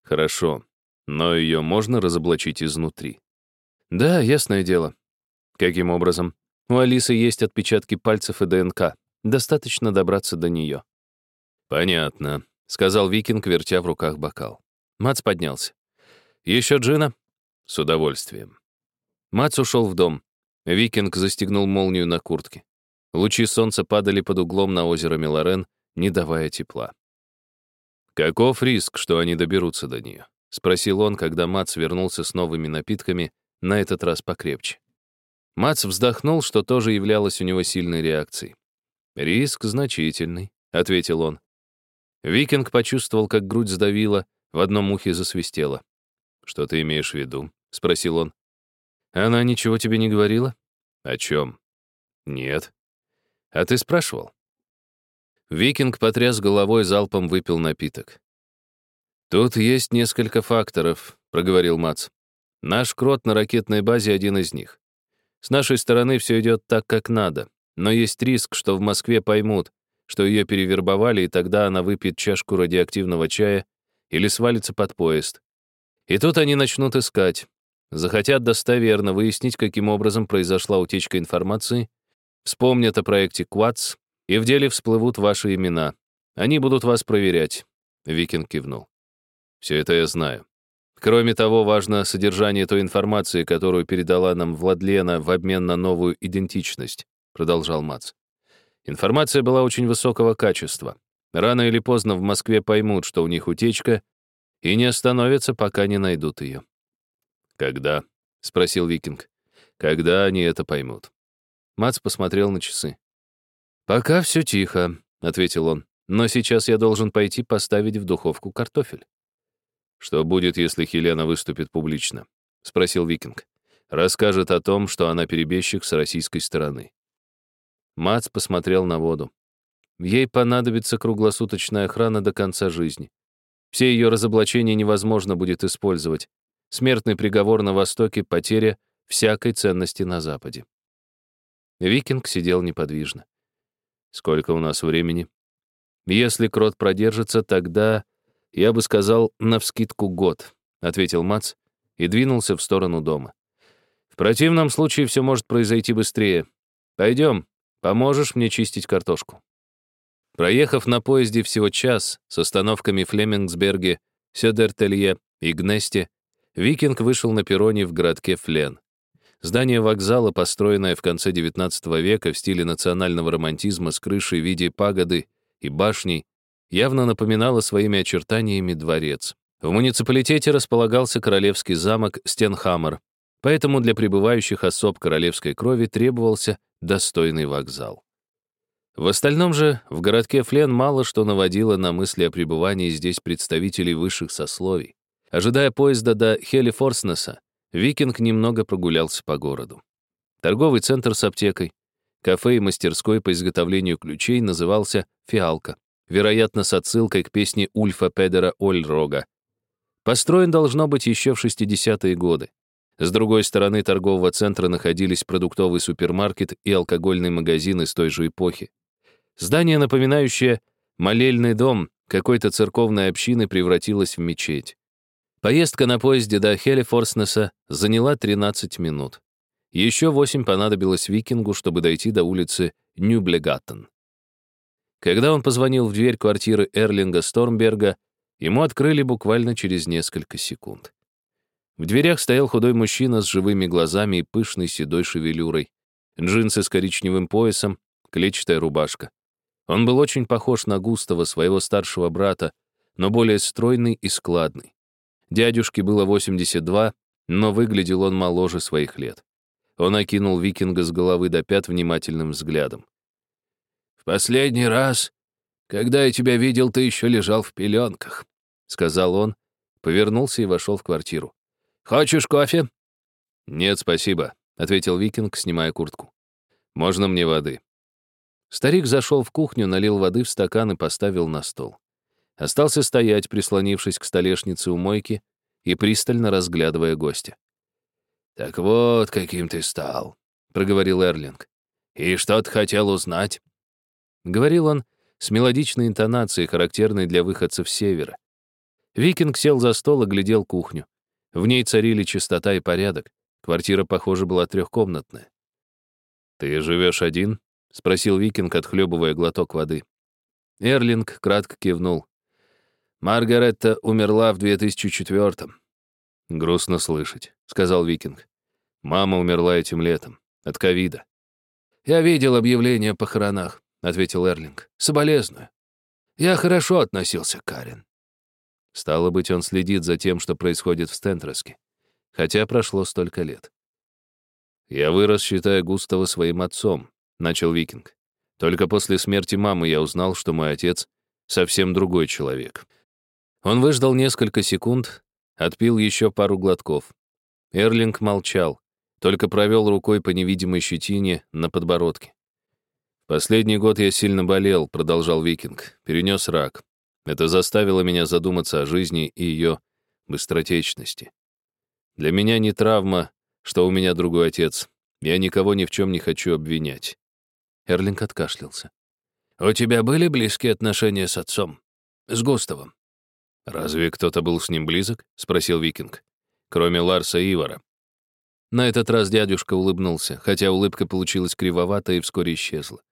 Speaker 1: Хорошо, но ее можно разоблачить изнутри.
Speaker 2: Да, ясное дело.
Speaker 1: Каким образом?
Speaker 2: У Алисы есть отпечатки пальцев и ДНК. Достаточно добраться до нее.
Speaker 1: Понятно, сказал Викинг, вертя в руках бокал.
Speaker 2: Мац поднялся.
Speaker 1: Еще джина?
Speaker 2: С удовольствием.
Speaker 1: Мац ушел в дом. Викинг застегнул молнию на куртке. Лучи солнца падали под углом на озеро Миларен, не давая тепла. Каков риск, что они доберутся до нее? Спросил он, когда Мац вернулся с новыми напитками, на этот раз покрепче. Мац вздохнул, что тоже являлось у него сильной реакцией. «Риск значительный», — ответил он. Викинг почувствовал, как грудь сдавила, в одном ухе засвистела. «Что ты имеешь в виду?» — спросил он. «Она ничего тебе не говорила?» «О чем?» «Нет». «А ты спрашивал?» Викинг потряс головой, залпом выпил напиток. «Тут есть несколько факторов», — проговорил Мац. «Наш крот на ракетной базе один из них. С нашей стороны все идет так, как надо, но есть риск, что в Москве поймут, что ее перевербовали, и тогда она выпьет чашку радиоактивного чая или свалится под поезд. И тут они начнут искать. Захотят достоверно выяснить, каким образом произошла утечка информации, вспомнят о проекте Квац, и в деле всплывут ваши имена. Они будут вас проверять. Викинг кивнул. Все это я знаю. Кроме того, важно содержание той информации, которую передала нам Владлена в обмен на новую идентичность, продолжал Мац. Информация была очень высокого качества. Рано или поздно в Москве поймут, что у них утечка, и не остановятся, пока не найдут ее. «Когда?» — спросил Викинг. «Когда они это поймут?» Мац посмотрел на часы. «Пока все тихо», — ответил он. «Но сейчас я должен пойти поставить в духовку картофель». «Что будет, если Хелена выступит публично?» — спросил Викинг. «Расскажет о том, что она перебежчик с российской стороны». Мац посмотрел на воду. Ей понадобится круглосуточная охрана до конца жизни. Все ее разоблачения невозможно будет использовать. Смертный приговор на Востоке — потеря всякой ценности на Западе. Викинг сидел неподвижно. «Сколько у нас времени?» «Если крот продержится, тогда, я бы сказал, навскидку год», — ответил Мац и двинулся в сторону дома. «В противном случае все может произойти быстрее. Пойдем, Поможешь мне чистить картошку?» Проехав на поезде всего час с остановками Флемингсберге, Сёдертелье и Гнесте, Викинг вышел на перроне в городке Флен. Здание вокзала, построенное в конце XIX века в стиле национального романтизма с крышей в виде пагоды и башней, явно напоминало своими очертаниями дворец. В муниципалитете располагался королевский замок Стенхаммер, поэтому для прибывающих особ королевской крови требовался достойный вокзал. В остальном же в городке Флен мало что наводило на мысли о пребывании здесь представителей высших сословий. Ожидая поезда до Хелифорснеса, Викинг немного прогулялся по городу. Торговый центр с аптекой, кафе и мастерской по изготовлению ключей назывался «Фиалка», вероятно, с отсылкой к песне Ульфа Педера Ольрога. Построен должно быть еще в 60-е годы. С другой стороны торгового центра находились продуктовый супермаркет и алкогольный магазин из той же эпохи. Здание, напоминающее молельный дом какой-то церковной общины, превратилось в мечеть. Поездка на поезде до Хелифорснеса заняла 13 минут. Еще 8 понадобилось викингу, чтобы дойти до улицы Нюблегаттен. Когда он позвонил в дверь квартиры Эрлинга Стормберга, ему открыли буквально через несколько секунд. В дверях стоял худой мужчина с живыми глазами и пышной седой шевелюрой. Джинсы с коричневым поясом, клетчатая рубашка. Он был очень похож на Густава, своего старшего брата, но более стройный и складный. Дядюшке было 82, но выглядел он моложе своих лет. Он окинул викинга с головы до пят внимательным взглядом. «В последний раз, когда я тебя видел, ты еще лежал в пеленках», — сказал он, повернулся и вошел в квартиру. «Хочешь кофе?» «Нет, спасибо», — ответил Викинг, снимая куртку. «Можно мне воды?» Старик зашел в кухню, налил воды в стакан и поставил на стол. Остался стоять, прислонившись к столешнице у мойки и пристально разглядывая гостя. «Так вот, каким ты стал», — проговорил Эрлинг. «И что ты хотел узнать?» Говорил он с мелодичной интонацией, характерной для выходцев севера. Викинг сел за стол и глядел кухню. В ней царили чистота и порядок. Квартира, похоже, была трехкомнатная. «Ты живешь один?» — спросил Викинг, отхлебывая глоток воды. Эрлинг кратко кивнул. «Маргаретта умерла в 2004-м». «Грустно слышать», — сказал Викинг. «Мама умерла этим летом. От ковида». «Я видел объявление о похоронах», — ответил Эрлинг. «Соболезную. Я хорошо относился к Карен. Стало быть, он следит за тем, что происходит в Стентроске. Хотя прошло столько лет. «Я вырос, считая Густава своим отцом», — начал Викинг. «Только после смерти мамы я узнал, что мой отец — совсем другой человек». Он выждал несколько секунд, отпил еще пару глотков. Эрлинг молчал, только провел рукой по невидимой щетине на подбородке. «Последний год я сильно болел», — продолжал Викинг, перенес рак. Это заставило меня задуматься о жизни и ее быстротечности. Для меня не травма, что у меня другой отец. Я никого ни в чем не хочу обвинять. Эрлинг откашлялся. «У тебя были близкие отношения с отцом? С Густавом?» «Разве кто-то был с ним близок?» — спросил Викинг. «Кроме Ларса Ивара». На этот раз дядюшка улыбнулся, хотя улыбка получилась кривовата и вскоре исчезла.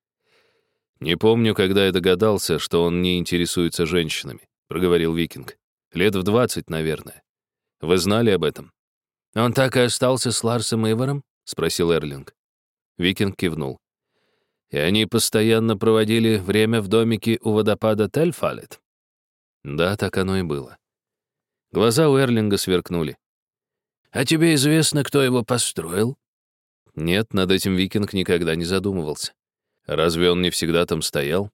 Speaker 1: «Не помню, когда я догадался, что он не интересуется женщинами», — проговорил Викинг. «Лет в двадцать, наверное. Вы знали об этом?» «Он так и остался с Ларсом Иваром?» — спросил Эрлинг. Викинг кивнул. «И они постоянно проводили время в домике у водопада Тельфалет?» Да, так оно и было. Глаза у Эрлинга сверкнули. «А тебе известно, кто его построил?» Нет, над этим Викинг никогда не задумывался. Разве он не всегда там стоял?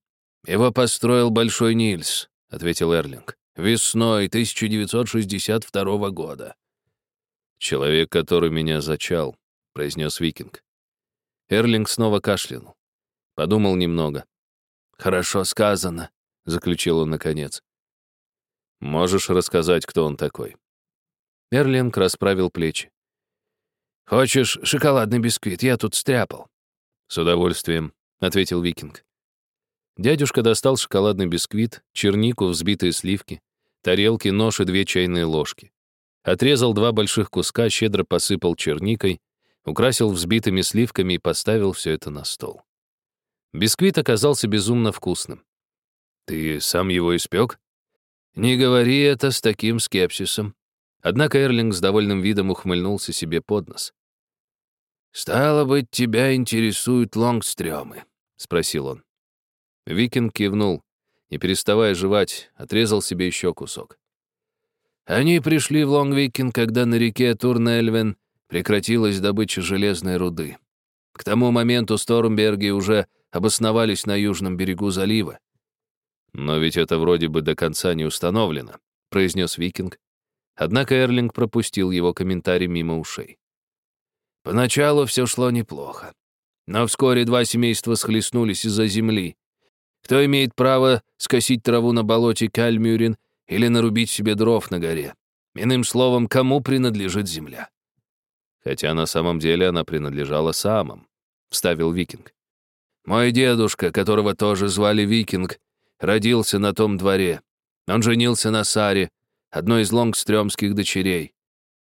Speaker 1: Его построил Большой Нильс, ответил Эрлинг. Весной 1962 года. Человек, который меня зачал, произнес Викинг. Эрлинг снова кашлянул. Подумал немного. «Хорошо сказано», — заключил он наконец. «Можешь рассказать, кто он такой?» Эрлинг расправил плечи. «Хочешь шоколадный бисквит? Я тут стряпал». «С удовольствием», ответил Викинг. Дядюшка достал шоколадный бисквит, чернику, взбитые сливки, тарелки, нож и две чайные ложки. Отрезал два больших куска, щедро посыпал черникой, украсил взбитыми сливками и поставил все это на стол. Бисквит оказался безумно вкусным. «Ты сам его испек?» «Не говори это с таким скепсисом». Однако Эрлинг с довольным видом ухмыльнулся себе под нос. «Стало быть, тебя интересуют лонгстрёмы. — спросил он. Викинг кивнул, не переставая жевать, отрезал себе еще кусок. Они пришли в Лонгвикин, когда на реке Турнельвен прекратилась добыча железной руды. К тому моменту Стормберги уже обосновались на южном берегу залива. «Но ведь это вроде бы до конца не установлено», — произнес Викинг. Однако Эрлинг пропустил его комментарий мимо ушей. Поначалу все шло неплохо. Но вскоре два семейства схлестнулись из-за земли. Кто имеет право скосить траву на болоте Кальмюрин или нарубить себе дров на горе? Иным словом, кому принадлежит земля? Хотя на самом деле она принадлежала самым, — вставил Викинг. Мой дедушка, которого тоже звали Викинг, родился на том дворе. Он женился на Саре, одной из лонгстрёмских дочерей.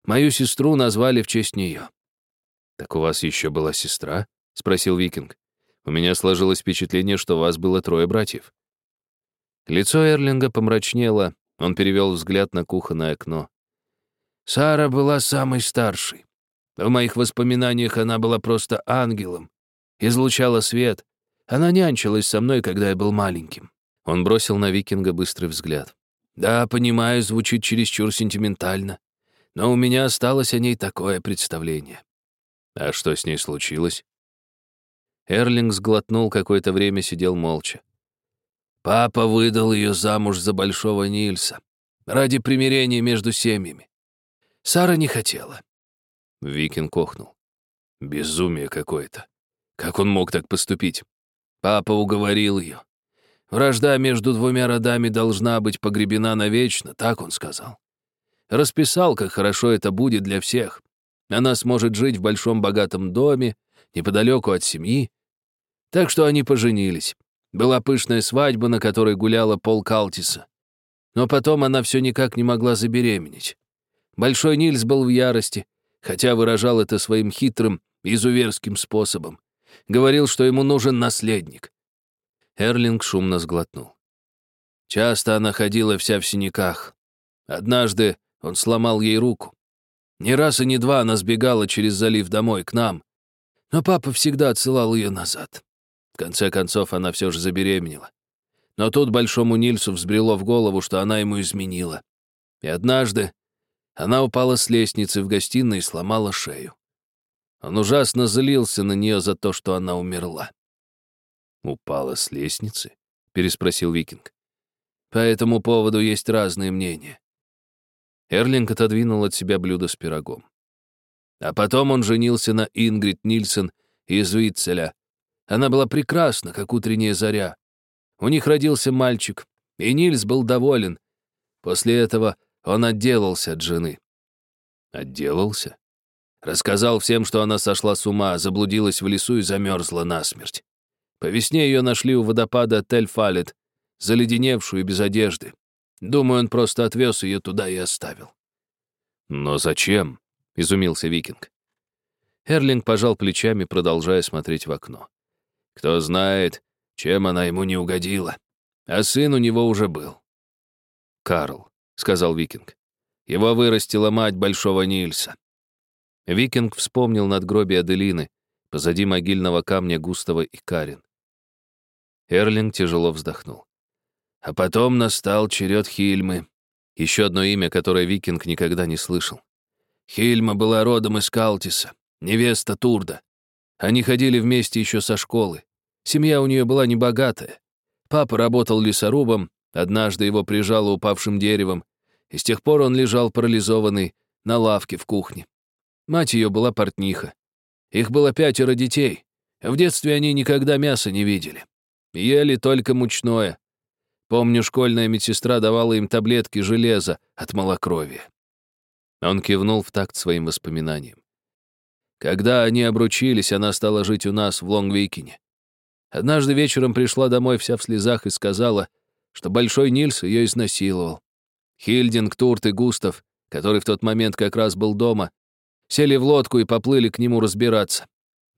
Speaker 1: Мою сестру назвали в честь нее. Так у вас еще была сестра? — спросил Викинг. «У меня сложилось впечатление, что вас было трое братьев». Лицо Эрлинга помрачнело, он перевел взгляд на кухонное окно. «Сара была самой старшей. В моих воспоминаниях она была просто ангелом. Излучала свет. Она нянчилась со мной, когда я был маленьким». Он бросил на Викинга быстрый взгляд. «Да, понимаю, звучит чересчур сентиментально, но у меня осталось о ней такое представление». «А что с ней случилось?» Эрлинг сглотнул, какое-то время сидел молча. Папа выдал ее замуж за Большого Нильса. Ради примирения между семьями. Сара не хотела. Викинг охнул. Безумие какое-то. Как он мог так поступить? Папа уговорил ее. Вражда между двумя родами должна быть погребена навечно, так он сказал. Расписал, как хорошо это будет для всех. Она сможет жить в большом богатом доме, неподалеку от семьи, так что они поженились. Была пышная свадьба, на которой гуляла Пол Калтиса. Но потом она все никак не могла забеременеть. Большой Нильс был в ярости, хотя выражал это своим хитрым, изуверским способом. Говорил, что ему нужен наследник. Эрлинг шумно сглотнул. Часто она ходила вся в синяках. Однажды он сломал ей руку. Не раз и не два она сбегала через залив домой, к нам. Но папа всегда отсылал ее назад конце концов, она все же забеременела. Но тут Большому Нильсу взбрело в голову, что она ему изменила.
Speaker 3: И однажды она упала с лестницы в гостиной и сломала шею. Он ужасно злился на нее за то, что она умерла.
Speaker 1: «Упала с лестницы?» — переспросил Викинг.
Speaker 3: По этому поводу есть разные мнения.
Speaker 1: Эрлинг отодвинул от себя блюдо с пирогом.
Speaker 3: А потом он женился на Ингрид Нильсон из Витцеля. Она была прекрасна, как утренняя заря. У них родился мальчик, и Нильс был доволен. После этого он отделался от жены.
Speaker 1: Отделался?
Speaker 3: Рассказал всем, что она сошла с ума, заблудилась в лесу и замерзла насмерть. По весне ее нашли у водопада Тель-Фалет, заледеневшую без одежды. Думаю, он просто отвез ее туда и оставил.
Speaker 1: «Но зачем?» — изумился Викинг.
Speaker 3: Эрлинг пожал плечами, продолжая смотреть в окно. Кто знает, чем она ему не угодила. А сын у него уже был.
Speaker 1: «Карл», — сказал Викинг.
Speaker 3: Его вырастила мать Большого Нильса.
Speaker 1: Викинг вспомнил надгробие Аделины, позади могильного камня Густава и Карин. Эрлинг тяжело вздохнул.
Speaker 3: А потом настал черед Хильмы.
Speaker 1: Еще одно имя, которое Викинг никогда не слышал.
Speaker 3: Хильма была родом из Калтиса, невеста Турда. Они ходили вместе еще со школы. Семья у нее была небогатая. Папа работал лесорубом, однажды его прижало упавшим деревом, и с тех пор он лежал парализованный на лавке в кухне. Мать ее была портниха. Их было пятеро детей. В детстве они никогда мяса не видели. Ели только мучное, Помню, школьная медсестра давала им таблетки железа от малокровия.
Speaker 1: Он кивнул в такт своим воспоминаниям.
Speaker 3: Когда они обручились, она стала жить у нас в Лонгвикине. Однажды вечером пришла домой вся в слезах и сказала, что Большой Нильс ее изнасиловал. Хильдинг, Турт и Густав, который в тот момент как раз был дома, сели в лодку и поплыли к нему разбираться.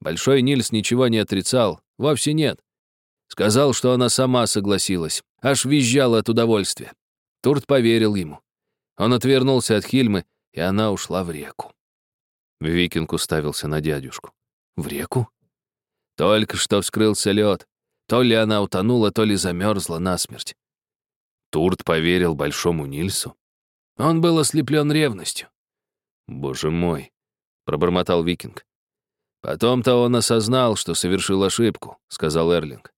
Speaker 3: Большой Нильс ничего не отрицал, вовсе нет. Сказал, что она сама согласилась. Аж визжала от удовольствия. Турт поверил ему. Он отвернулся от Хильмы, и она ушла в реку.
Speaker 1: Викинг уставился на дядюшку.
Speaker 3: «В реку?» Только что вскрылся лед. То ли она утонула, то ли замерзла насмерть.
Speaker 1: Турт поверил Большому Нильсу.
Speaker 3: Он был ослеплен ревностью.
Speaker 1: «Боже мой», — пробормотал Викинг.
Speaker 3: «Потом-то он осознал, что совершил ошибку», — сказал Эрлинг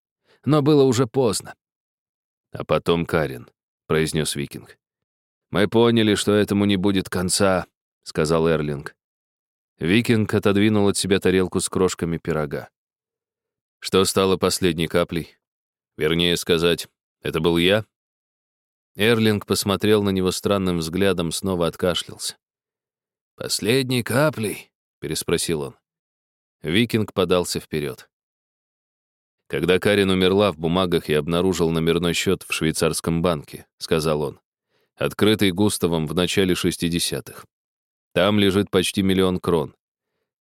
Speaker 3: но было уже поздно.
Speaker 1: «А потом Карин», — произнес Викинг.
Speaker 3: «Мы поняли, что этому не будет конца», — сказал Эрлинг.
Speaker 1: Викинг отодвинул от себя тарелку с крошками пирога. «Что стало последней каплей? Вернее сказать, это был я?»
Speaker 3: Эрлинг посмотрел на него странным взглядом, снова откашлялся. «Последней каплей?» — переспросил он.
Speaker 1: Викинг подался вперед. Когда Карин умерла, в бумагах я обнаружил номерной счет в швейцарском банке, сказал он. Открытый Густавом в начале 60-х. Там лежит почти миллион крон.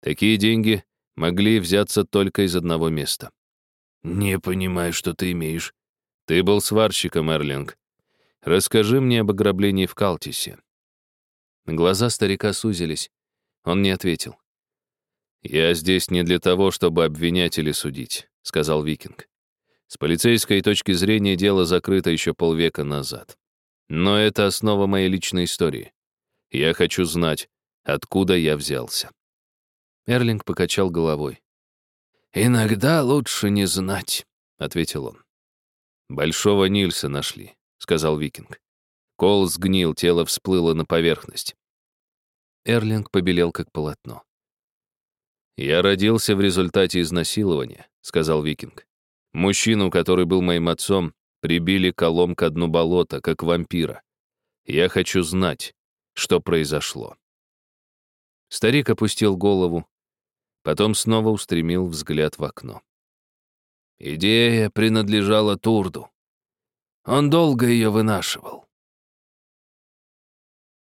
Speaker 1: Такие деньги могли взяться только из одного места.
Speaker 3: «Не понимаю, что ты имеешь».
Speaker 1: «Ты был сварщиком, Эрлинг. Расскажи мне об ограблении в Калтисе».
Speaker 2: Глаза старика сузились. Он не ответил.
Speaker 1: «Я здесь не для того, чтобы обвинять или судить сказал Викинг. С полицейской точки зрения дело закрыто еще полвека назад. Но это основа моей личной истории. Я хочу знать, откуда я взялся.
Speaker 2: Эрлинг покачал головой.
Speaker 3: «Иногда лучше не знать», — ответил он.
Speaker 1: «Большого Нильса нашли», — сказал Викинг. Кол сгнил, тело всплыло на поверхность.
Speaker 2: Эрлинг побелел, как полотно.
Speaker 1: «Я родился в результате изнасилования», — сказал Викинг. «Мужчину, который был моим отцом, прибили колом к дну болота, как вампира. Я хочу знать, что произошло».
Speaker 2: Старик опустил голову, потом снова устремил взгляд в окно.
Speaker 3: Идея принадлежала Турду. Он долго ее вынашивал.